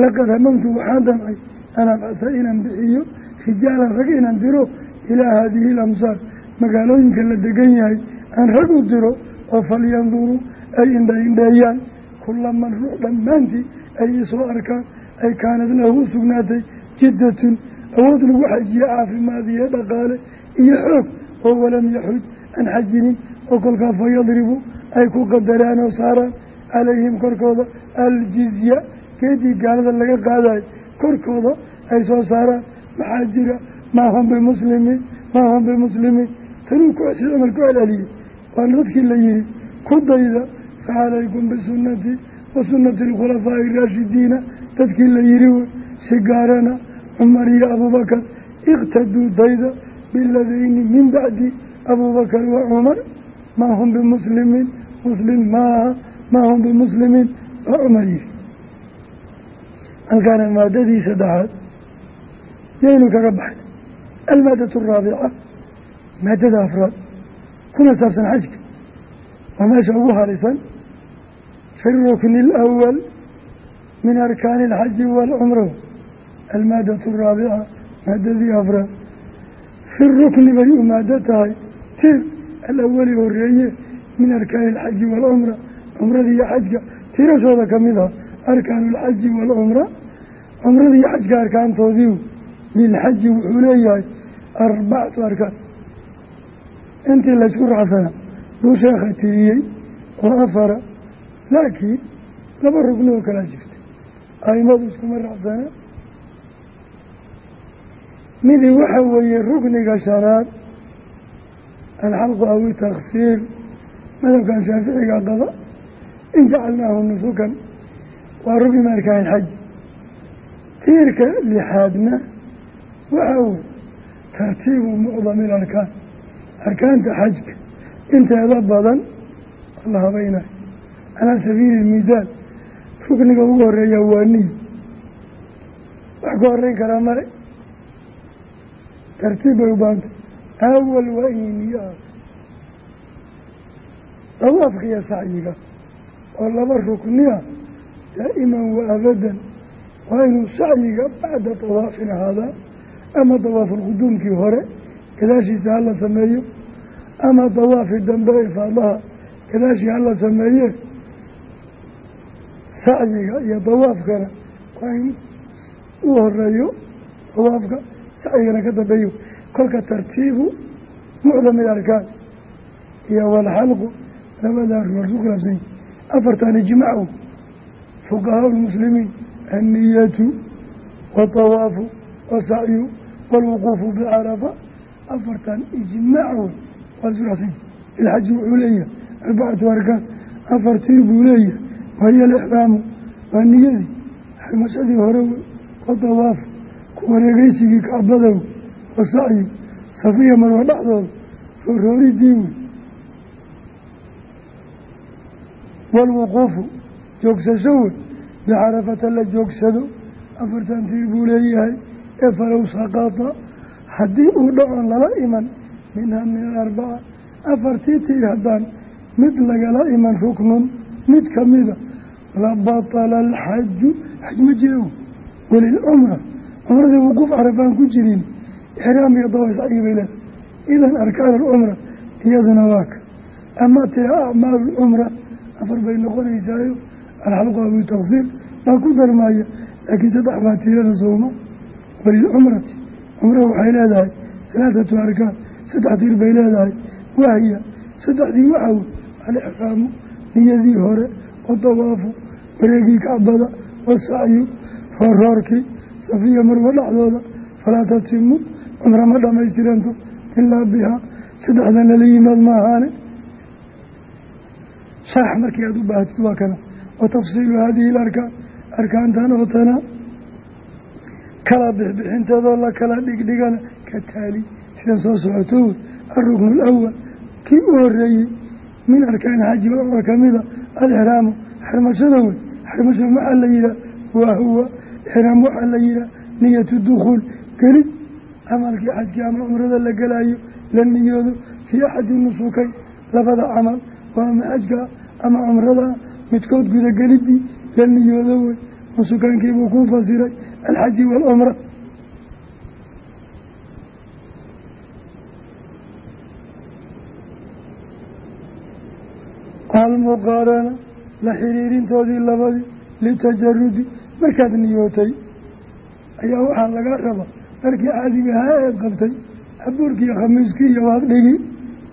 [SPEAKER 1] laqad hamamtu waxaan damcay. An abcasa inaan bixiyo rijaalan rag inaan diro ilaa haadihi ilamsaar magaalooyinka la degan yahay aan rag u diro oo falyanduruu ay indhaindheeyaan kula man ruux dhammaantii ay isoo arkaan ay kaanad lahu u sugnaatay. Jiddatun awood lagu xajiye caafimaad iyo dhaqaale iyo xoog oo walam yaxuj aan xajinin oo kolkaa fa yadribu ay ku qadaraan oo saaraan. Calayhim korkooda aljizya geedii gaalada laga qaadayo. Korkooda ay soo saaraan. Maxaa jira maa hum bimuslimiin maa hum bimuslimiin tanuu ku si cumar ku celceliyey waana dadkii la yihi ku dayda facalaykum bisunati wa sunati alkhulafaa'i raashidiina dadkii la yihi wey si gaarana cumar iyo abuubakar iqtaduu dayda biladayni min bacdi abuubakar wa cumar maa hum bimuslimiin muslim maaha maa hum bimuslimiin waa cumar yihi halkaana maadadii saddexaad yaynu kaga baxay almaadatu araabica maadada afraad kuna saabsan xajka waa meesha ugu halisan fi rukni alawal min arkaani alxaji waalcumra almaadatu araabica maadadii afraad fi rukni bay u maado tahay tiir alawali horeeye min arkaani alxaji waalcumra cumradii iyo xajka tiirashooda ka mid ah arkaanu alxaji waalcumra cumradii iyo xajka arkaantoodii lilxaji wuxuu leeyahay arbacatu arkaan intii laysku raacsanaa buu sheekha tiriyey oo afara laakiin laba rugni oo kalaa jirta. Aimadu iskuma raacsana midii waxa weeye rukniga shanaad alxalqu aw itaksiir madhabkan shaaficiga qaba in jacalnaahu nusukan waa rukni arkaan xaj. Tiirka lixaadna waxa wey tartiibu mucdami ilarkaan arkaanta xajka. Inteeda badan la habaynayo calaa sabiili lmisaal rukniga ugu horreeya waa niy wax ka horeyn karaa male tartiib bay u baanta awal waa inay niyo ahaato dawaafka iyo sacyiga oo laba rukniya daa'iman wa abadan. Waa inuu sacyiga bacda dawaafin ahaadaa ama dawaafulquduumkii hore gadaashiisa hala sameeyo ama dawaafi dambe ifaadaha gadaashii hala sameeye sacyiga iyo dawaafkana waa in u horeeyo dawaafka sacyigana ka dambeeyo kolka tartiibu mucdami arkaan iyo walxalqu labadaa rugood ku khilaafsan yihi afartan ijmaacu fuqahaa lmuslimiin anniyatu watawaafu wasacyu waalwuquufu bicarafa afartan ijmaac wey waa suraxsan ilxaji wuxuu leeyahay arbacatu arkaan afar tiir buu leeyahay wahiyo alixraamu waa niyadii xarmashadii hore wey wadawaaf ku wareegeysigii kacbadow wasacyi safiya marwa dhexdooda roorooridii wey waalwuquufu joogsasho wey bicarafata la joogsado afartan tiir buu leeyahay ee falow saqata haddii uu dhacon lala iman minhaa min alarbaca afartii tiir haddaan mid lagala iman ruknun mid kamida labatala alxaju xaj ma jiro welilcumra cumradii wuquuf carafaan ku jirin ixraam iyo dawa sacyi bay leedahay. Idan arkaan alcumra iyaduna waa ka. Ama tira acmaalu lcumra afar bay noqonaysaayo alxalqu abu taqsiir baa ku darmaaya laakiin saddex baa sowma walilcumrati cumra waxay leedahay salaatatu arkaan saddex tiir bay leedahay wahya saddexdii waxaw alixraamu niyadii hore wadawaafu wareegii kacbada wasacyu roorroorkii safiya marwa dhexdooda falaa tatimu cumra ma dhamaystiranto ilaa bihaa saddexdan lala yimaad ma ahaane sharax markii aada u baahatid waa kana wa tafsiilu hadihi alarkaan arkaantan oo tana kala bixbixinteedoo la kala dhigdhigana ka taali. Sida soo socoto wey alruknu alawal kii u horeeyey min arkaani xaji cumra kamida alixraamu xarmashada wey xarmasho maxaa la yihaha waa huwa. Ixraam waxaa la yihaha niyatu dukhuul gelid camalkii xajkii ama cumrada la gelaayo la niyoodo fii axadi nusukayn labada camal. Waa ama xajka ama cumrada midkood gudagelidii la niyoodo wey nusukaankiibuu ku fasiray alxaji waalcumra almuqaarana la xiriirintoodii labadii litajarudi markaad niyootay ayaa waxaa laga raba dharkii caadiga ahaa eed qabtay abuurkiiyo khamiiskii iyo waad dhigi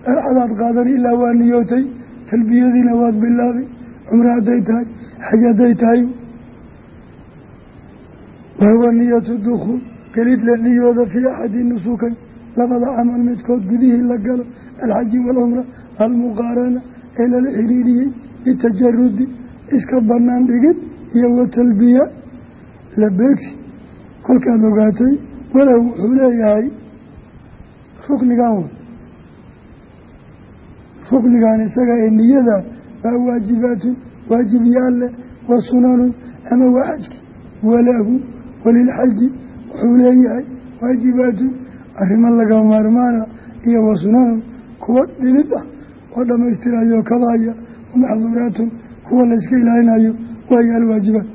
[SPEAKER 1] dharcadaad qaadani ilaa waa niyootay talbiyadiina waad bilaabi cumre hadday tahay xaj hadday tahay wahuwa niyatu dukhuul gelid la niyooda fii axadi nusukay labada camal midkood gudihii la galo alxaji waalcumra almuqaarana ee lala xiriiriyey bitajarudi iska banaan dhigid iyo watalbiya labeegsi kolkaad ogaatay walow wuxuu leeyahay ruknigan ruknigan isaga ee niyada baa waajibaatun waajibyaal leh ama waa xajki walahu walilxaji wuxuu leeyahay waajibaatun arrimo laga maarmaana iyo wa sunanun kuwa dhilid ah oo dhammaystirayo kabaaya wamaxduuraatun kuwa layska ilaalinayo waayo alwaajibaat.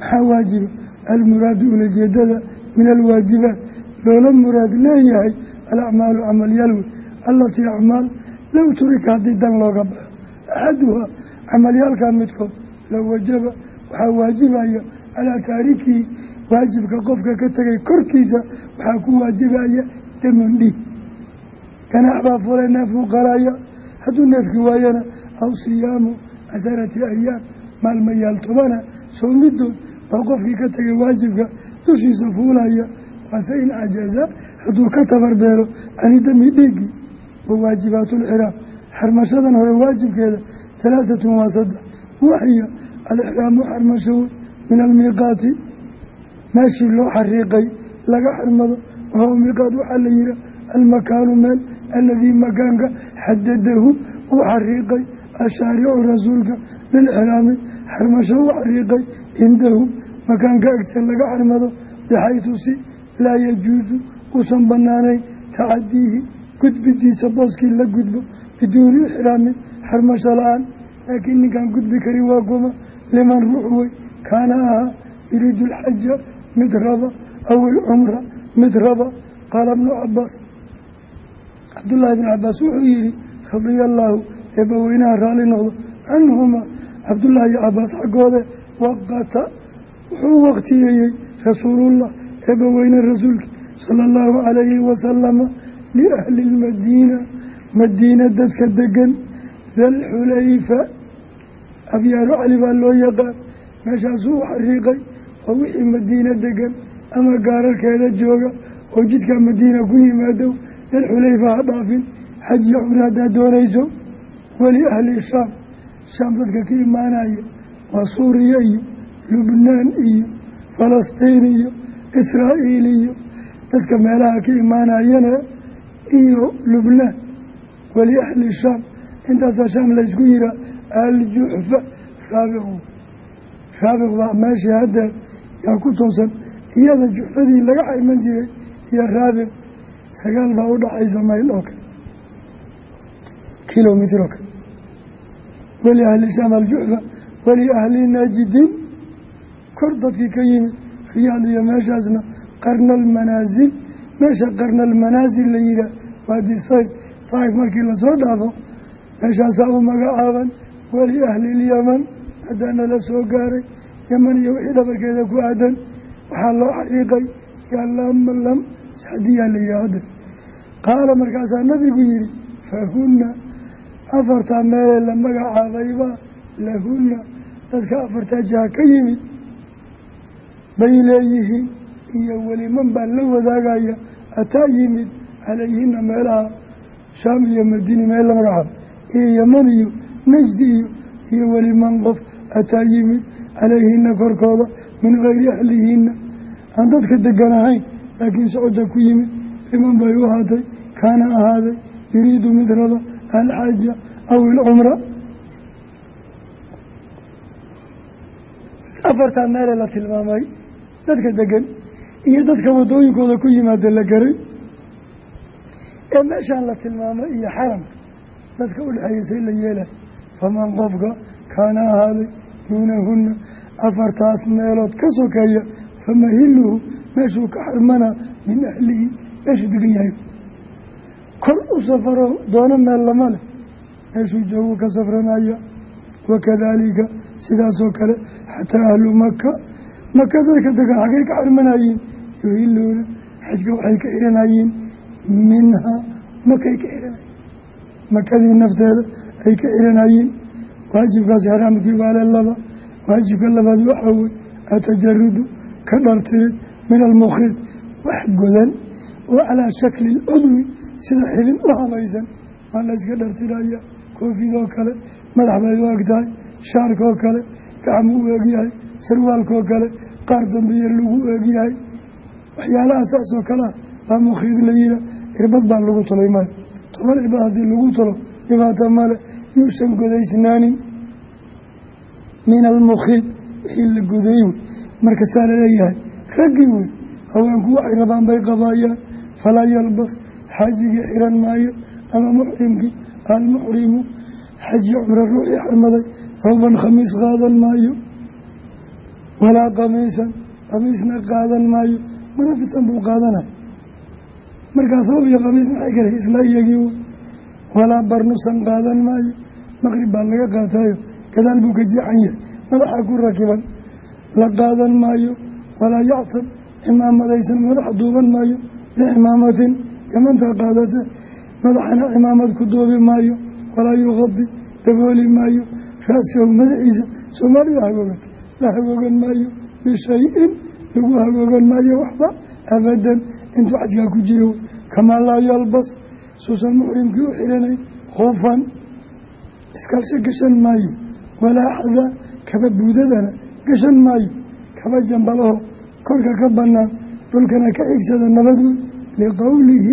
[SPEAKER 1] Maxaa waajiba? Almuraadu ulajeedada min alwaajibaat. Loola muraad leeyahay alacmaalu camalyal wey. Allatii acmaal low turika haddii dan looga baxo axaduhaa camalyaalkaa midkood low wajaba waxaa waajibaya calaa taarikii waajibka qofka ka tegay korkiisa waxaa ku waajibaya damun dhiig ganaax baa fulay neefuu qalaya hadduu neefkii waayana aw siyaamu casharati ayaam maalmayaal tobana soomidood baa qofkii ka tegay waajibka dushiisa fuulaya waase in cajaza hadduu ka tabarbeelo canidami dhiigii wa waajibaatu lxiraam xarmashadan hore waajibkeeda halaatatun waa saddex waxiya alixraamu xarmasho min almiiqaati meeshii loo xariiqay laga xarmado wahuwa miiqaat waxaa la yiha almakaanu meel aladii makaanka xadadahu uu xariiqay ashaaricu rasuulka lilxiraami xarmasho u xariiqay cindahum makaanka agta laga xarmado bixaytu si laa yajuusu uusan banaanayn tacadiihi gudbidiisa booskii la gudbo biduuni ixraamin xarmasho la'aan. Laakiin ninkaan gudbi karin waa kuma liman ruux wey kaana ahaa yuriidu alxaja mid raba aw ilcumra mid raba qaala bnu cabaas cabdullaahi bn cabaas wuxuu yihi radia allaahu eebbaweynaha raalli noqdo canhuma cabdullaahi iyo cabaas xaggoode waqata wuxuu waqtiyeeyey rasuulullah eebbaweyne rasuulki sala allahu calayhi wasalama liahli lmadiina madiina dadka degan dalxulayfa abyaaru cali baa loo yaqaan. Meeshaasuu u xariiqay oo wixii madiina degan ama gaararkeeda jooga oo jidka madiina ku yimaado dalxulayfa ha dhaafin xajiya cumre haddaad doonayso weli ahli shaam shaam dadka ka imaanaya waa suuriya iyo lubnaan iyo falastiin iyo israa'iil iyo dadka meelaha ka imaanayana iyo lubnaan weli ahli shaam. Intaasaa shaam laysku yihaa aljuxfa raabiqu raabiq baa meeshii haddeer yaa ku toosan iyada juxfadii laga xayman jiray iyo raabiq sagaal baa udhaxaysa mayl oo kale kilomitr oo kale. Weli ahli shaam aljuxfa weli ahli naajidin kor dadkii ka yimid riyaad iyo meeshaasna qarna almanaasil meesha qarna almanaasil la yihaah waadi sayd taa'if markii la soo dhaafo meeshaasaa u magacaaban weli ahlilyaman haddaana la soo gaaray yaman iyo wixii dhabarkeeda ku aadan waxaa loo xaqiiqay yaa lamlam sacdiyaa la yihaha hadda qaala markaasaa nabigu yihi fahunna afartaa meelee la magacaabayba lahunna dadka afartaa jaha ka yimid bay leeyihiin iyo weliman baa la wadaagaya ataa yimid calayhina meelaha shaam iyo madiini meel la magacaabo iyo yaman iyo najdi iyo iyo weliman qof ataa yimid calayhina korkooda min gayri ahlihinna. Aan dadka degan ahayn laakiin socodda ku yimid liman bay u ahaatay kaana ahaaday yuriidu mid raba alxaja aw ilcumra afartaa meelee la tilmaamay dadka degan iyo dadka waddooyinkooda ku yimaada la garay. Ee meeshaan la tilmaamay iyo xaramka dadka udhexeeyeysay la yeelay faman qofka kaana ahaaday duunahunna afartaas meelood ka sokeeya famahiluhu meeshuu ka xarmanaa min ahlihi meeshuu degan yahay. Kor u safaro doono meel lama leh meeshuu joogu ka safranaya wakadaalika sidaasoo kale xataa ahlu maka maka dadka degan xaggay ka xarmanayiin yuhiluuna xajka waxay ka xiranayiin minhaa makay ka xiranayiin makadii nafteeda ay ka xiranayiin waajibkaas xaraamkii baale laba. Waajibka labaad waxaa wey atajarudu ka dhartirid min almukhiid wax godan oo calaa shakli lcudwi sida xibin u habaysan. Maa la yska dhartiraya koofidoo kale madax bay u eg tahay shaarkaoo kale gacmu u egyahay sarwaalkaoo kale qaar dambeeye lagu egyahay waxyaalaha saas oo kalea baa mukhiid la yira irbad baa lagu tolay maayo. Toban irbad haddii lagu tolo dhibaata male yuusan godaysnaanin min almukhiid wixii la goday wey marka saa la leeyahay raggii wey. Haweenku waxay rabaan bay qabaayaan. Falaa yalbas xaajigii xiran maayo. Ama muxrimkii almuxrimu xaji cumro ruuxii xarmaday hawban khamiis qaadan maayo. Walaa qamiisan qamiisna qaadan maayo. Munafisan buu qaadanay. Markaas hoob iyo qamiis maxay kale isla iyagii walaa barnusan qaadan maayo maqrib baa laga qaatayo gadaal buu ka jeexan yahay. Madaxa ku rakiban la qaadan maayo walaa yactab cimaamadaysan madaxa duuban maayo bicimaamatin gamantaa qaadata madaxana cimaamad ku duubi maayo walaa yuqadi dabooli maayo raasahu madaxiisa soomaalida hagoogata la hagoogan maayo bishay-in lagu hagoogan maayo waxba abadan. Intuu xajkaa ku jiro kamaa laa yalbas suusan muxrimkii u xiranayn khufan iskaalsho gashan maayo. Walaa xada kaba buudadana gashan maayo. Kaba jambalaho korka ka banaan dhulkana ka xigsada nabadgood liqowlihi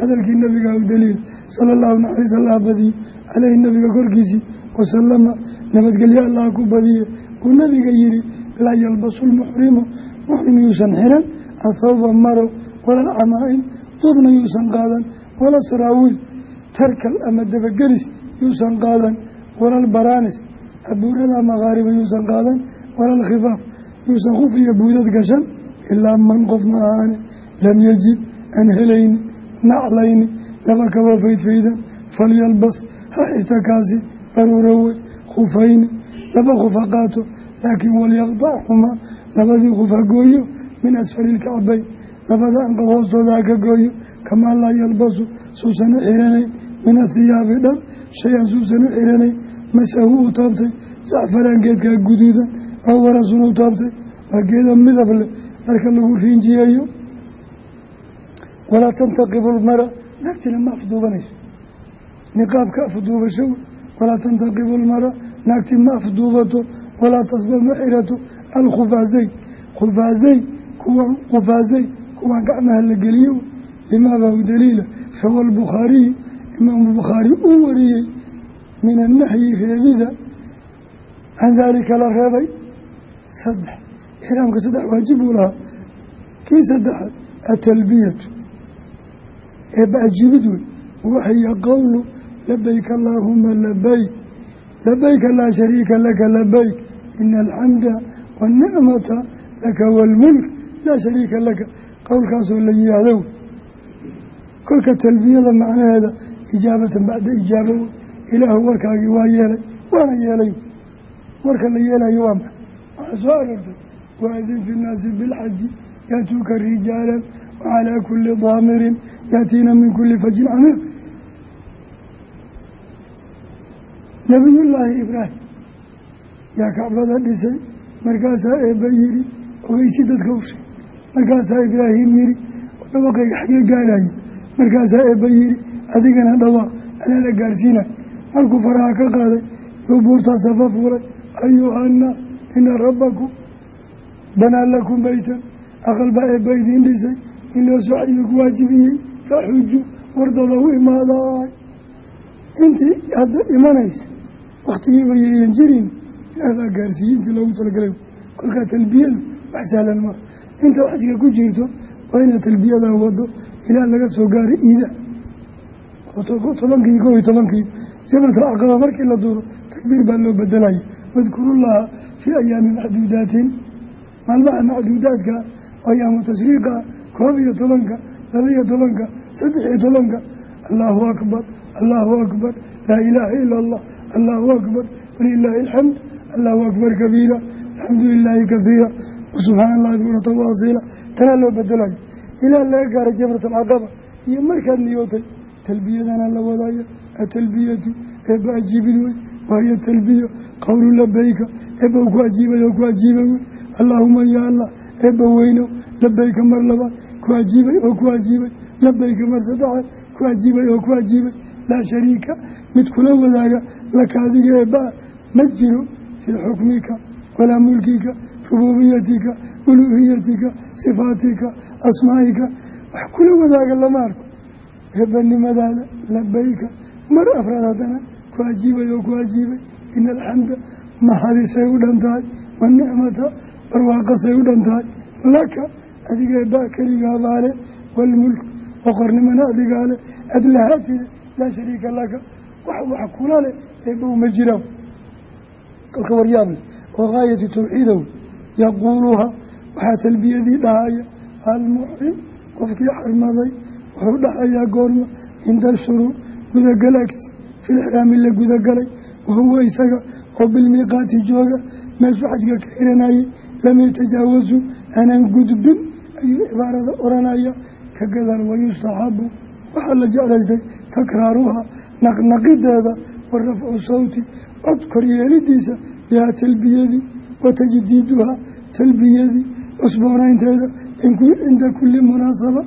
[SPEAKER 1] hadalkii nabiga u daliil. Sala allahu naxariis allah badiye caleyhi nabiga korkiisii wasalama nabadgelyo allah ku badiye. Uu nabiga yihi laa yalbasu lmuxrimu muxrim yuusan xiran athawba maro walal camaa-in duubna yuusan qaadan wala saraawiil tarkal ama dabagelis yuusan qaadan. Walal baraanis abuurada makaariba yuusan qaadan. Walal khifaaf yuusan kuf iyo buudad gashan. Ilaa man qof ma ahaane lam yajid aan helayni naclayni laba kaba faydfaydan falyalbas ha xirta kaasi daruura wey khufayni. Laba kuf ha qaato laakiin walyaqdachumaa labadii kuf ha gooyo min asfali ilkacbayn labada anqab hoostooda ha ka gooyo kamaa laa yalbasu suusan u min athiyaabi dhar shay-an suusan u xiranayn masahu u taabtay sacfaraan geedkaa guduudan oo warasun u taabtay waa geeda midab leh dharka lagu riinjiyeeyo walaa tantaqibu lmara naagtina ma afduubanayso niqaabka afduubasho walaa tantaqibu lmara naagti ma afduubato walaa tasba ma xirato alkhufaazeyn khufaazeyn kuwan khufaazeyn kuwaan gacmaha la geliyo limaabaa u daliila rawa albukhaariyu imaamu bukhaari uu wariyey min annahyi reebida. Can daalika la reebay saddex. Ixraamka saddex waajib uu lahaa. Kii saddexaad atalbiyatu eeba ajiibid wey wahiya qowlu labayk allaahuma labayk labayka laa shariika laka labayk ina alxamda waannicmata laka waalmulk laa shariika laka. Qowlkaasoo la yihaahdo kolka talbiyada macnaheeda ijaabatan bacda ijaaba ilaahu warkaagii waa yeelay waana yeelay. Warka la yeelayo waa maxa waxaa soo aroortay waadin fi nnaasi bilxaji yaatuuka rijaalan wacalaa kuli daamirin yaatiina min kuli fajin camiiq nabiyullaahi ibraahim yaa kacbada dhisay markaasaa eebba yidhi ogeysi dadka u sheeg markaasaa ibraahim yidhi dhawaqayga xagee markaasaa eebba yidhi adigana dhawaa anaa la gaarsiinay markuu faraha ka qaaday yuu buurtaa safa fuulay. Ayuha annaas ina rabbakum banaa lakum beytan aqal baa eebba idiin dhisay. In loo soxayo ku waajibiyey faxuju wardada u imaadaay intii hadda imanaysa waktigiiba yayan jirin. Ilaah baa gaarsiiyey loogu talagalay. Kolkaa talbiyadu wax sahlan maa inta xajka ku jirto waa inaad talbiyadaa wado ilaa laga soo gaaro iida tobankii kow iyo tobankii jamratulcaqaba markii la duuro takbiir baa loo bedelaya wadkurullaha fii ayaami macduudaatin. Maalmaha macduudaadka ayaamu tashriiqa koob iyo tobanka laba iyo tobanka saddex iyo tobanka allaahu akbar allaahu akbar laa ilaaha ila allah allaahu akbar walilaahi alxamd allaahu akbar kabiira alxamdu lilaahi kasiira wasubxaana allahi buurata waasiila tanaa loo bedelayo ilaa laga gaara jamrat alcaqaba iyo markaad niyootay talbiyadana la wadaayo atalbiyatu eebba ajiibid wey wahiyo talbiya qowlu labayka eebba ku ajiibay oo ku ajiibay wey allaahuma ya allah eebba weyno labayka mar labaad ku ajiibay oo ku ajiibay. Labayka mar saddexaad ku ajiibay oo ku ajiibay. Laa shariika mid kula wadaaga laka adiga eebaa ma jiro fii xukmika walaa mulkika rubuubiyatika uluuhiyatika sifaatika asmaa'ika. Wax kula wadaaga lama eebanimadaada labayka mar afraad haddana ku ajiibay oo ku ajiibay. Ina alxamda mahadisay u dhan tahay wanicmata barwaaqasay u dhan tahay. Laka adigee baa keligaabaale waalmulk boqornimana adigaale. Adlahaatida laa shariika laka. Wax wax kula leh eebow ma jiraan. Kolka waryaable oo gaayati tawxiidow yaquuluha waxaa talbiyadii dhahaya almuxrim qofkii xarmaday wuxuu dhahayaa goorma cinda shuruuc gudagal agti filixraami la gudagalay wahuwa isaga oo bilmiiqaati jooga meeshuu xajka ka xiranayay lam yatajaawasu aanan gudbin ayuu cibaarada oranaya ka gadaal wayustaxabu waxaa la jeclaystay takraaruha naqnaqideeda wa rafcu sawti cod koryeelidiisa bihaa talbiyadii wa tajdiiduhaa talbiyadii cusboonaynteeda cinda kulli munaasaba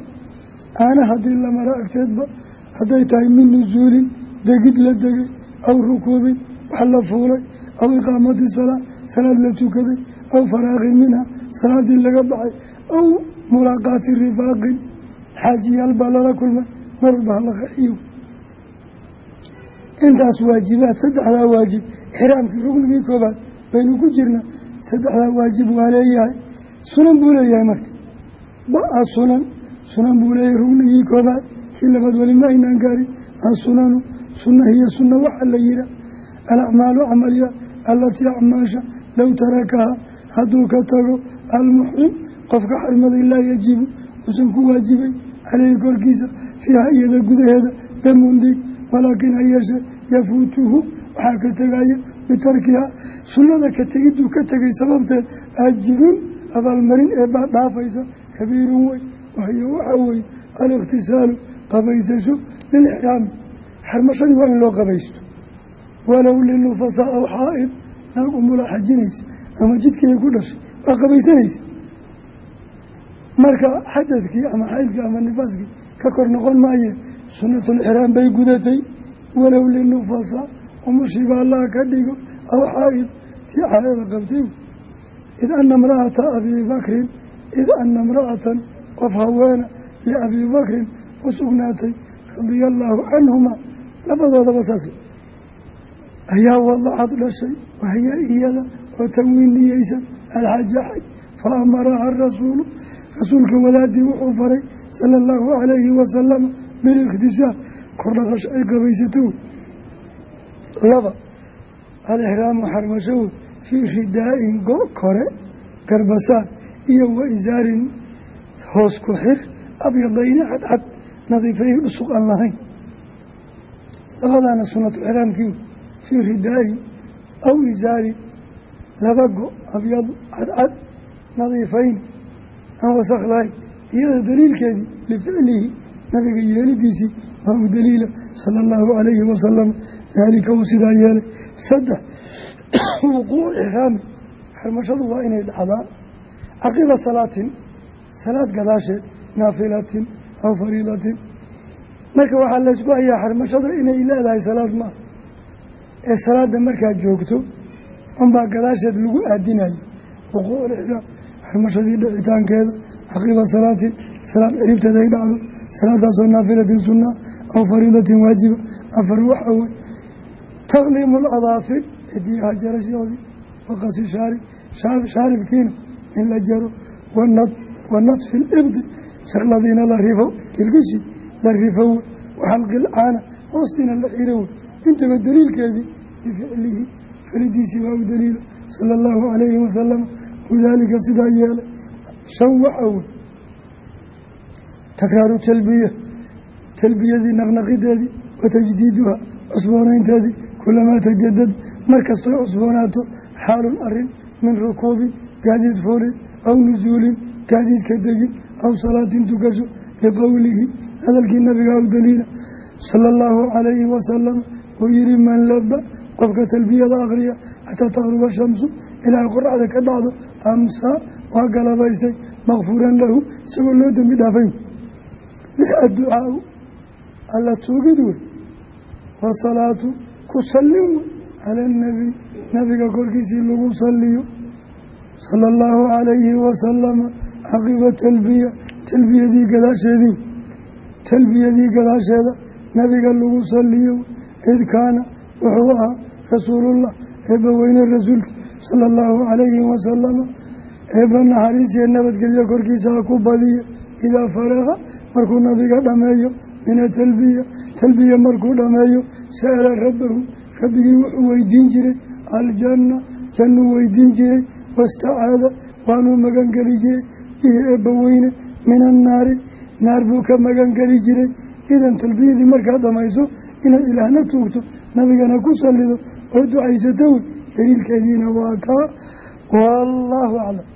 [SPEAKER 1] aana haddii la mara agteedba hadday tahay min nusuulin degid la degay aw rukuubin wax la fuulay aw iqaamati salaa salaad la tukaday aw faraaqin minha salaadii laga baxay aw mulaaqaati rifaaqin xaajiyaal baa lala kulmay mar walba hala qaxiyo intaas waajibaad saddexdaa waajib xiraamkii ruknigii koobaad baynu ku jirna saddexdaa waajib waa leeyahay. Sunan buu leeyahay marka. Ba'a sunan sunan buu leeyahay rugnigii koobaad kii labaad weli ma aynaan gaarin. Asunanu sunna hiyo sunna waxaa la yihaa alacmaalu camalya allatii acmaasha low tarakaha hadduu ka tago almuxrim qofka xarmaday laa yajibu uusan ku waajibay caleyhi korkiisa fiiha iyada gudaheeda damun dhiig walaakin ha yeeshee yafuutuhu waxaa ka tegaya bitarkiha. Sunnada ka tegiduu ka tegay sababteed ajirun abaalmarin eebaa dhaafaysa kabiirun wey wahiyo waxaa weye alikhtisaalu qabaysasho lilixraami xarmashadii waa in loo qabaysto. Walow linufasaa aw xaa'id naag umula xajinaysa ama jidkii ay ku dhashay waa qabaysanaysa. Marka xadadkii ama xaylkii ama nifaaskii ka kor noqon maaye sunnatulixraam bay gudatay. Walow linufasaa umushiiba allaha ka dhigo aw xaa'id tii caadada qabtay. Id ana imra'ata abii bakrin id ana imra'atan qof haweena liabii bakrin u sugnaatay radia allaahu canhuma labadoodaba saas. Ayaa wadacad dhashay wahiya iyada oo tanwiin niyeysan alxaja xaj fa amaraha rasuulu rasuulka wadaadii wuxuu faray sala allahu calayhi wasalama bilikhtisaar kordhaqasho ay qabaysato laba alixraamu xarmasho fii ridaa-in go kore garbasaar iyo wa isaarin hoos ku xir abyadayni cadcad nadiifay dhusuq aan lahayn. Labadaana sunatu xiraamkii fii ridaa'i aw isaarin laba go abyad cadcad nadiifayn aan wasakh lahayn. Iyada daliilkeedii lificlihi nabiga yeelidiisii waa u daliila sala allahu calayhi wasalam daalika uu sidaa yeelay. Saddex wuquuc ixraami xarmashadu waa inay dhacdaa. Caqiba salaatin salaad gadaasheed naafilatin aw fariidatin marka waxaa laysku hayaa xarmashada inay leedahay salaad maaha ee salaada markaad joogto unbaa gadaasheed lagu aadinayo wuquuc ixraam xarmashadii dhicitaankeeda caqiba salaatin salaad ciribteeda ay dhacdo salaadaasoo naafilatin sunaa aw fariidatin waajiba. Afar waxaa wey takliimu ladaafir cidiyaha jarashoodii waqasi shaarib shaaribkiina in la jaro wa nadfi libdi shaqladiina la rifo kilgishi la rifow waxalqilcaana hoostiina la xirow intaba daliilkeedii bificlihi falidiisii waa u daliila sala allahu calayhi wasalam wadaalika sidaa yeelay shan waxa wey takraaru talbiya talbiyadii naqnaqideedii wa tajdiiduha cusboonaynteedii kulamaa tajadad markastoo cusboonaato xaalun arrin min rukuubin gaadiid fuulid aw nusuulin gaadiidka degin aw salaatin tukasho liqowlihi hadalkii nabiga u daliila sala allahu calayhi wasalam uu yihi man laba qofka talbiyada akriya xataa taqruba shamsu ilaa qoraxda ka dhacdo amsaa waa galabaystay makfuuran lahu isagoo loo dembi dhaafay. Adducaau alla tuugid wey wasalaatu ku sallin wey cala annabiy nabiga korkiisii lagu saliyo sala allahu calayhi wasalama caqiba talbiya talbiyadii gadaasheedii talbiyadii gadaasheeda nabiga lagu saliyo id kaana wuxuu ahaa rasuulullah eebbaweyne rasuulkii sala allahu calayhi wasalama eebba naxariisiyo nabadgelyo korkiisa ha ku badiya idaa faraqa markuu nabiga dhammeeyo min atalbiya talbiya markuu dhammeeyo sa'ala rabbahu rabbigii wuxuu weydiin jiray aljanna jannuu weydiin jiray wastacaada waanuu magangeli jiray bihi eebbaweyne min annaari naar buu ka magangeli jiray idan talbiyadii markaad dhamayso inaad ilaahna tuugto nabigana ku sallido oo ducaysato wey daliilkeediina waa kaa wallaahu aclam